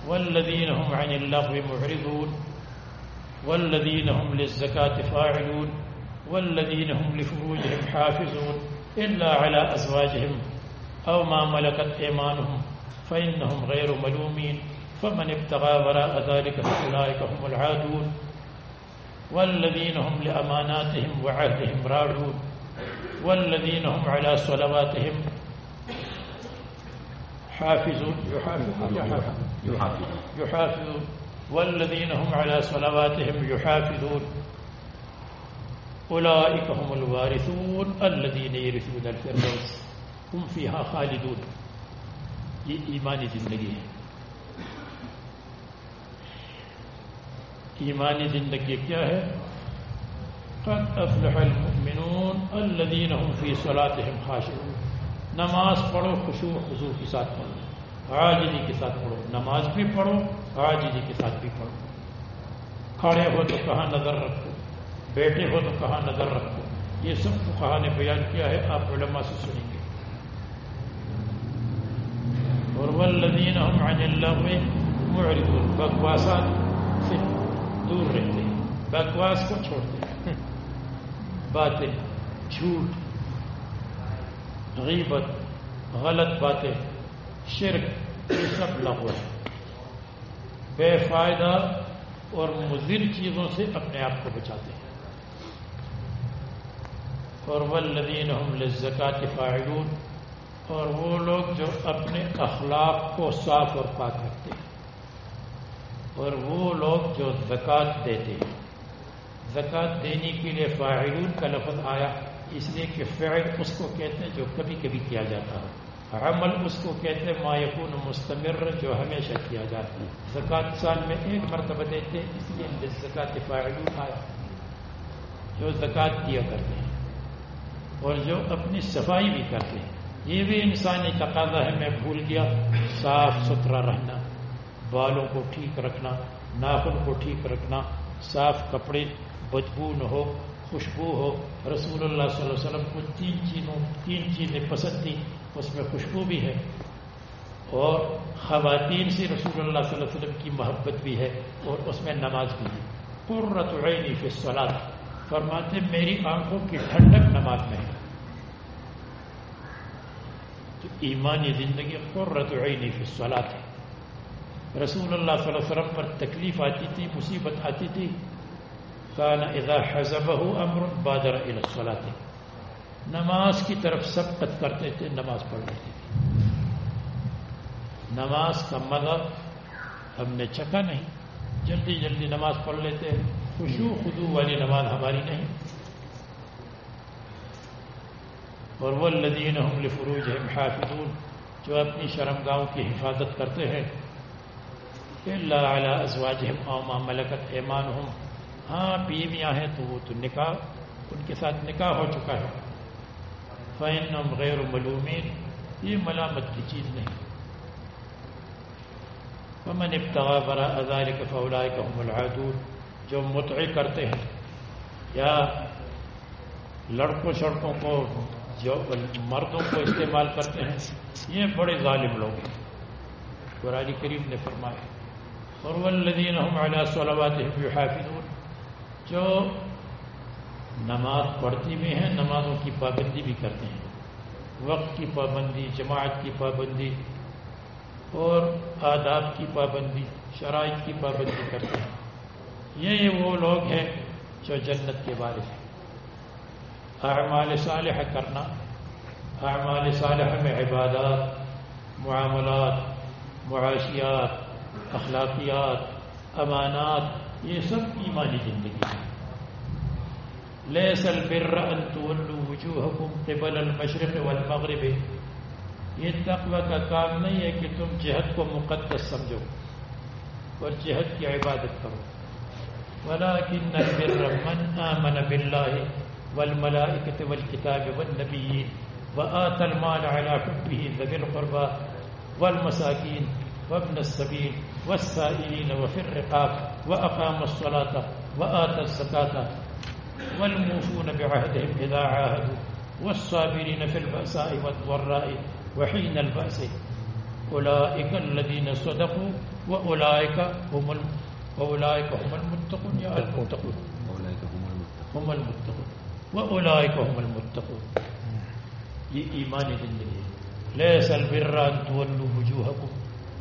والذين هم عن اللغو معرضون والذين هم للزكاة فاعلون والذين هم لفروجهم حافظون إلا على أزواجهم أو ما ملكت إيمانهم فإنهم غير ملومين فمن ابتغى وراء ذلك فأولئك هم العادون. والذين هم لأماناتهم وعهدهم راعون. والذين هم على صلواتهم حافظون. يحافظون يحافظون والذين هم على صلواتهم يحافظون أولئك هم الوارثون الذين يرثون الفردوس. هم فيها خالدون. یہ ایمانی زندگی ہے. ایمانی زندگی کیا ہے؟ قد افلح المؤمنون الذين هم في صلاتهم خاشعون. نماز پڑھو خشوع حضور کے ساتھ پڑھو. عاجزی جی کے ساتھ پڑھو۔ نماز بھی پڑھو عاجزی جی کے ساتھ بھی پڑھو۔ کھڑے ہو تو کہاں نظر رکھو۔ بیٹھے ہو تو کہاں نظر رکھو۔ یہ سب کہاں نے بیان کیا ہے، آپ علماء سے سنیں گے۔ اور والذین هم عن اللہ معرضون بکواسات سے دور رہتے ہیں۔ بکواس کو چھوڑتے ہیں۔ باتیں جھوٹ، غیبت، غلط باتیں، شرک یہ سب لغو ہے بے فائدہ اور مضر چیزوں سے اپنے آپ کو بچاتے ہیں۔ اور ولدین ہم لذکات فاعلون، اور وہ لوگ جو اپنے اخلاق کو صاف اور پاک رکھتے ہیں۔ اور وہ لوگ جو زکوٰۃ دیتے ہیں۔ زکوٰۃ دینے کے لیے فاعلون کا لفظ آیا، اس لیے کہ فعل اس کو کہتے ہیں جو کبھی کبھی کیا جاتا ہے عمل اس کو کہتے ہیں ما یکون مستمر، جو ہمیشہ کیا جاتا ہے۔ زکوٰۃ سال میں ایک مرتبہ دیتے ہیں، اس لیے زکوٰۃ فاعلون آیا جو زکوٰۃ دیا کرتے ہیں اور جو اپنی صفائی بھی کرتے ہیں۔ یہ بھی انسانی تقاضا ہے، میں بھول گیا۔ صاف ستھرا رہنا، بالوں کو ٹھیک رکھنا، ناخن کو ٹھیک رکھنا، صاف کپڑے، بدبو نہ ہو، خوشبو ہو۔ رسول اللہ صلی اللہ علیہ وسلم کو تین چیزوں، تین چیزیں پسند تھیں۔ اس میں خوشبو بھی ہے اور خواتین سے رسول اللہ صلی اللہ علیہ وسلم کی محبت بھی ہے اور اس میں نماز بھی ہے۔ قرۃ عینی فی الصلاۃ۔ فرماتے میری آنکھوں کی ٹھنڈک نماز میں ہے۔ تو ایمانی زندگی قرۃ عینی فی الصلاۃ ہے۔ رسول اللہ صلی اللہ علیہ وسلم پر تکلیف آتی تھی، مصیبت آتی تھی۔ کان اذا حزبہ امر بادر الصلاۃ۔ نماز کی طرف سبقت کرتے تھے، نماز پڑھ لیتے تھے۔ نماز کا مذہب ہم نے چکا نہیں۔ جلدی جلدی نماز پڑھ لیتے خوشو خدو والی نماز ہماری نہیں۔ اور وہ لدین ہم فروج حافظون، جو اپنی شرم گاؤں کی حفاظت کرتے ہیں اللہ اعلیٰ ازواجہم او ما ملکت ایمانہم ہاں بیویاں ہیں تو وہ تو نکاح، ان کے ساتھ نکاح ہو چکا ہے۔ فین غیر ملومین یہ ملامت کی چیز نہیں۔ ومن ابتغى براء ذلك فاولئك هم العادون۔ جو متع کرتے ہیں یا لڑکوں شڑکوں کو، جو مردوں کو استعمال کرتے ہیں، یہ بڑے ظالم لوگ ہیں۔ قرآن کریم نے فرمایا، اور والذین هم على صلواتهم يحافظون۔ جو نماز پڑھتی بھی ہیں، نمازوں کی پابندی بھی کرتے ہیں۔ وقت کی پابندی، جماعت کی پابندی اور آداب کی پابندی، شرائط کی پابندی کرتے ہیں۔ یہ وہ لوگ ہیں جو جنت کے بارے ہیں۔ اعمال صالح کرنا، اعمال صالح میں عبادات، معاملات، معاشیات، اخلاقیات، امانات، یہ سب ایمانی زندگی ہے ليس البر ان تولوا وجوهكم قبل المشرق والمغرب. یہ تقوی کا کام نہیں ہے کہ تم جہد کو مقدس سمجھو اور جہد کی عبادت کرو. ولكن البر من آمن بالله والملائكة والكتاب والنبيين وآتى المال على حبه ذوي القربى والمساكين وابن السبيل والسائلين وفي الرقاب وأقام الصلاة وآتى الزكاة والموفون بعهدهم إذا عاهدوا والصابرين في البأساء والضراء وحين البأس. أولئك الذين صدقوا وأولئك هم وأولئك هم المتقون. يا المتقون. أولئك هم المتقون. هم المتقون. وأولئك هم المتقون. یہ زندگی ہے لیس البر أن تولوا وجوهكم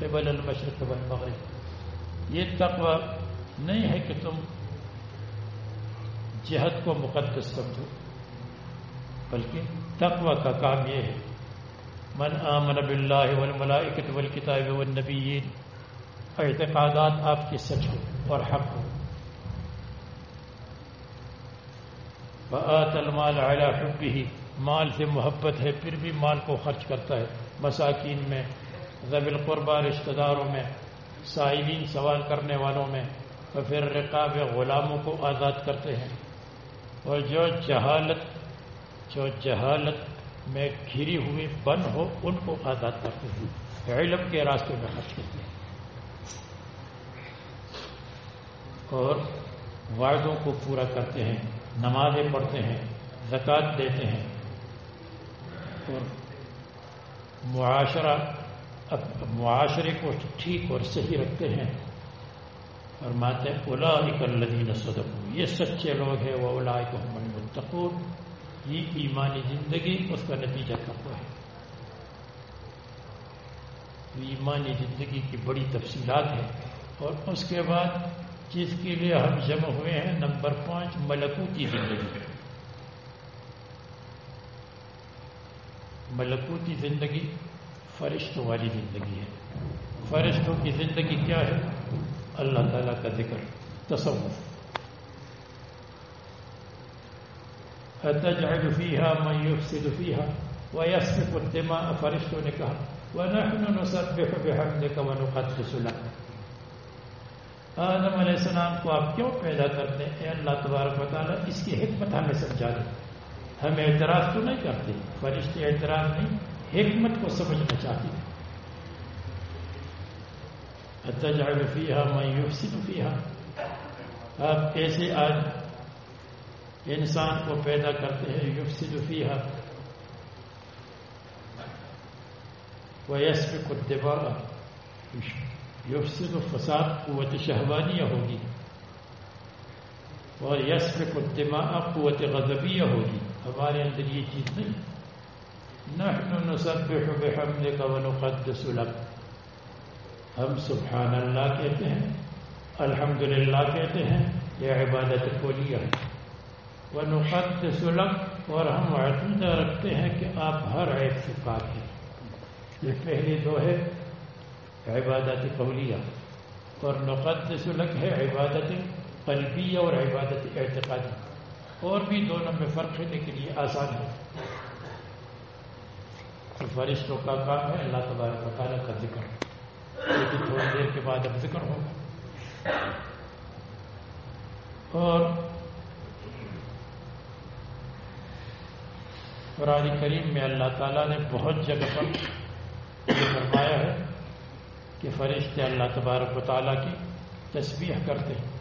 قبل المشرق والمغرب. یہ تقوی نہیں ہے کہ تم جہد کو مقدس سمجھو، بلکہ تقوی کا کام یہ ہے۔ من آمن باللہ والملائکت والکتاب والنبیین، اعتقادات آپ کی سچ ہو اور حق ہو المال علی حبه، مال سے محبت ہے، پھر بھی مال کو خرچ کرتا ہے۔ مساکین میں ضب القربہ رشتہ داروں میں سائلین سوال کرنے والوں میں اور پھر رقاب غلاموں کو آزاد کرتے ہیں۔ اور جو جہالت جو جہالت میں گھری ہوئی بند ہو، ان کو آزاد کرتے ہیں۔ علم کے راستے میں خرچ کرتے ہیں۔ اور وعدوں کو پورا کرتے ہیں، نمازیں پڑھتے ہیں، زکوٰۃ دیتے ہیں۔ اور معاشرہ معاشرے کو ٹھیک اور صحیح رکھتے ہیں۔ اور ماتے اولا الدین صدق یہ سچے لوگ ہیں وہ اولا کو منتقور یہ ایمانی زندگی اس کا نتیجہ کرتا ہے؟ ایمانی زندگی کی بڑی تفصیلات ہیں۔ اور اس کے بعد جس کے لیے ہم جمع ہوئے ہیں، نمبر پانچ ملکوتی زندگی۔ ملکوتی زندگی فرشتوں والی زندگی ہے۔ فرشتوں کی زندگی کیا ہے؟ اللہ تعالیٰ کا ذکر تصور تجعل فيها من يفسد فيها ويسفك الدماء فرشتوں نے کہا ونحن نسبح بحمدك ونقدس لك. آدم علیہ السلام کو آپ کیوں پیدا کرتے ہیں؟ اللہ تبارک و تعالیٰ، اس کی حکمت ہمیں سمجھا دیں ہم اعتراض تو نہیں کرتے، فرشتے اعتراض نہیں، حکمت کو سمجھنا چاہتے ہیں۔ فیحا میں یوفسد فیحا آپ کیسے آج انسان کو پیدا کرتے ہیں یوفسد فیحا ویس پہ خود یفسد فساد، قوت شہبانیہ ہوگی۔ اور یس میں قوت غضبیہ ہوگی۔ ہمارے اندر یہ چیز نہیں۔ نحن نسبح بحمدك ونقدس لك۔ ہم سبحان اللہ کہتے ہیں الحمد کہتے ہیں، یہ عبادت کو لیا ہے۔ ونقدس لك، اور ہم عقیدہ رکھتے ہیں کہ آپ ہر عیب سے پاک ہیں۔ یہ پہلی دو ہے، عبادت قولیہ۔ اور نقد سلک ہے عبادت قلبیہ اور عبادت اعتقادی۔ اور بھی دونوں میں فرق کرنے کے لیے آسان ہے۔ فرشتوں کا کام ہے اللہ تبارک تعالیٰ کا ذکر۔ لیکن تھوڑی دیر کے بعد اب ذکر ہوگا۔ اور قرآن کریم میں اللہ تعالیٰ نے بہت جگہ پر یہ فرمایا ہے کہ فرشتے اللہ تبارک و تعالیٰ کی تسبیح کرتے ہیں۔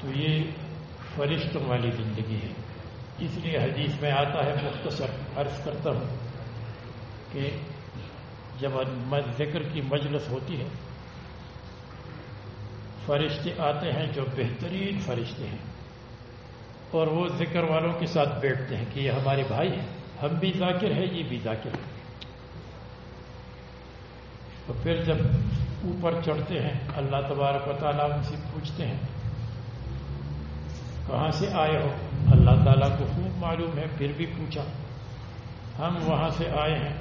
تو یہ فرشتوں والی زندگی ہے۔ اس لیے حدیث میں آتا ہے، مختصر عرض کرتا ہوں کہ جب ذکر کی مجلس ہوتی ہے، فرشتے آتے ہیں جو بہترین فرشتے ہیں۔ اور وہ ذکر والوں کے ساتھ بیٹھتے ہیں کہ یہ ہمارے بھائی ہیں۔ ہم بھی ذاکر ہیں، یہ بھی ذاکر ہے تو پھر جب اوپر چڑھتے ہیں، اللہ تبارک و تعالیٰ ان سے پوچھتے ہیں، کہاں سے آئے ہو؟ اللہ تعالیٰ کو خوب معلوم ہے، پھر بھی پوچھا۔ ہم وہاں سے آئے ہیں،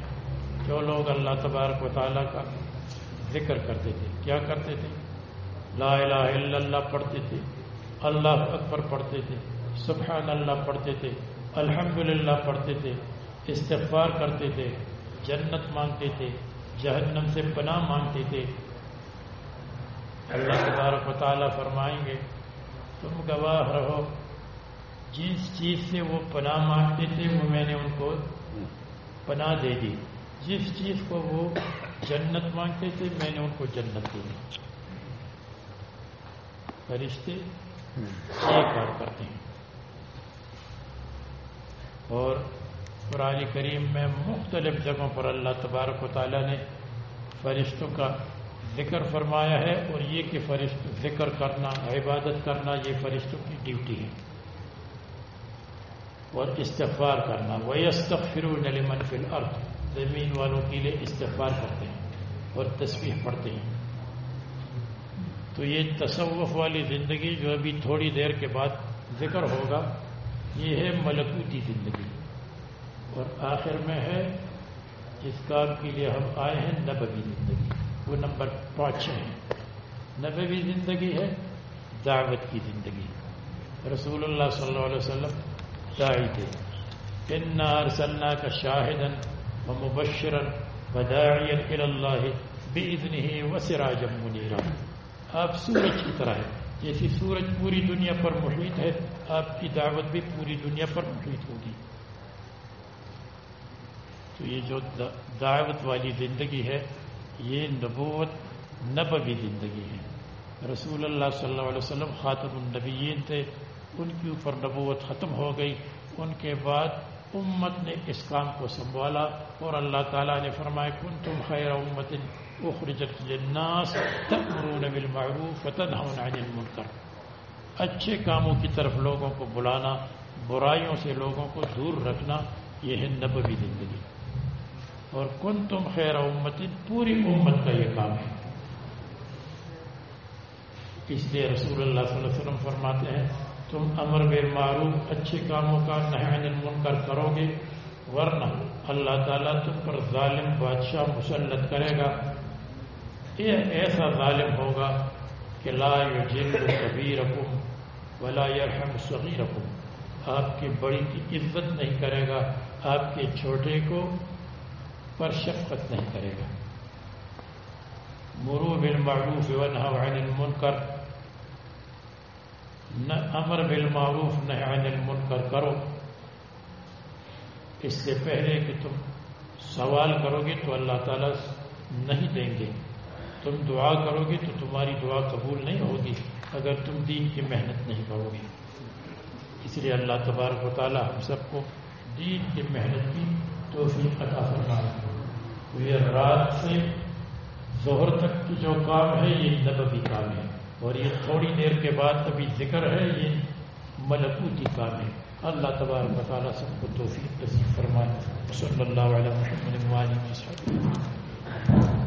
جو لوگ اللہ تبارک و تعالیٰ کا ذکر کرتے تھے۔ کیا کرتے تھے؟ لا الہ الا اللہ پڑھتے تھے۔ اللہ اکبر پڑھتے تھے۔ سبحان اللہ پڑھتے تھے، الحمدللہ پڑھتے تھے، استغفار کرتے تھے، جنت مانگتے تھے، جہنم سے پناہ مانگتے تھے۔ اللہ تبارک و تعالیٰ فرمائیں گے، تم گواہ رہو، جس چیز سے وہ پناہ مانگتے تھے، وہ میں نے ان کو پناہ دے دی۔ جس چیز کو وہ جنت مانگتے تھے، میں نے ان کو جنت دے دی۔ فرشتے ایک بار کرتے ہیں۔ اور قرآن کریم میں مختلف جگہوں پر اللہ تبارک و تعالیٰ نے فرشتوں کا ذکر فرمایا ہے اور یہ کہ فرشت ذکر کرنا، عبادت کرنا، یہ فرشتوں کی ڈیوٹی ہے۔ اور استغفار کرنا وہ استغفر لمن فی الارض زمین والوں کے لیے استغفار کرتے ہیں اور تصویر پڑھتے ہیں۔ تو یہ تصوف والی زندگی جو ابھی تھوڑی دیر کے بعد ذکر ہوگا یہ ہے ملکوتی زندگی۔ اور آخر میں ہے جس کام کے لیے ہم آئے ہیں، نبوی زندگی۔ وہ نمبر پانچ ہے۔ نبوی زندگی ہے، دعوت کی زندگی۔ رسول اللہ صلی اللہ علیہ وسلم داعی تھے۔ ان ارسلنا کا شاہدن و مبشرن بداعی اللہ بزن و سراج منیرا آپ سورج کی طرح ہے جیسی سورج پوری دنیا پر محیط ہے آپ کی دعوت بھی پوری دنیا پر محیط ہوگی۔ تو یہ جو دعوت والی زندگی ہے، یہ نبوت نبوی زندگی ہے۔ رسول اللہ صلی اللہ علیہ وسلم خاتم النبیین تھے، ان کے اوپر نبوت ختم ہو گئی۔ ان کے بعد امت نے اس کام کو سنبھالا اور اللہ تعالیٰ نے فرمایا کن تم خیر امت اخرجت للناس تأمرون بالمعروف وتنهون عن المنکر. اچھے کاموں کی طرف لوگوں کو بلانا، برائیوں سے لوگوں کو دور رکھنا، یہ ہے نبوی زندگی۔ اور کن تم خیر امت، پوری امت کا یہ کام ہے۔ اس لیے رسول اللہ صلی اللہ علیہ وسلم فرماتے ہیں، تم امر بے معروف اچھے کاموں کا نہین المنکر کرو گے، ورنہ اللہ تعالیٰ تم پر ظالم بادشاہ مسلط کرے گا۔ یہ ایسا ظالم ہوگا کہ لا جن کبھی رقم ولا یرحم صغیر رقم آپ کی بڑی کی عزت نہیں کرے گا، آپ کے چھوٹے کو پر شفقت نہیں کرے گا۔ مرو بل معروف عن المنکر، نہ امر بل معروف نہ عن المنکر کرو۔ اس سے پہلے کہ تم سوال کرو گے تو اللہ تعالیٰ نہیں دیں گے۔ تم دعا کرو گے تو تمہاری دعا قبول نہیں ہوگی اگر تم دین کی محنت نہیں کرو گے۔ اس لیے اللہ تبارک و تعالیٰ ہم سب کو دین کی محنت کی توفیق عطا فرمانا یہ رات سے ظہر تک کی جو کام ہے، یہ نبوی کام ہے۔ اور یہ تھوڑی دیر کے بعد ابھی ذکر ہے، یہ ملکوتی کام ہے۔ اللہ تبارک و تعالیٰ سب کو توفیق نصیب فرمائے۔ صلی اللہ علیہ وسلم۔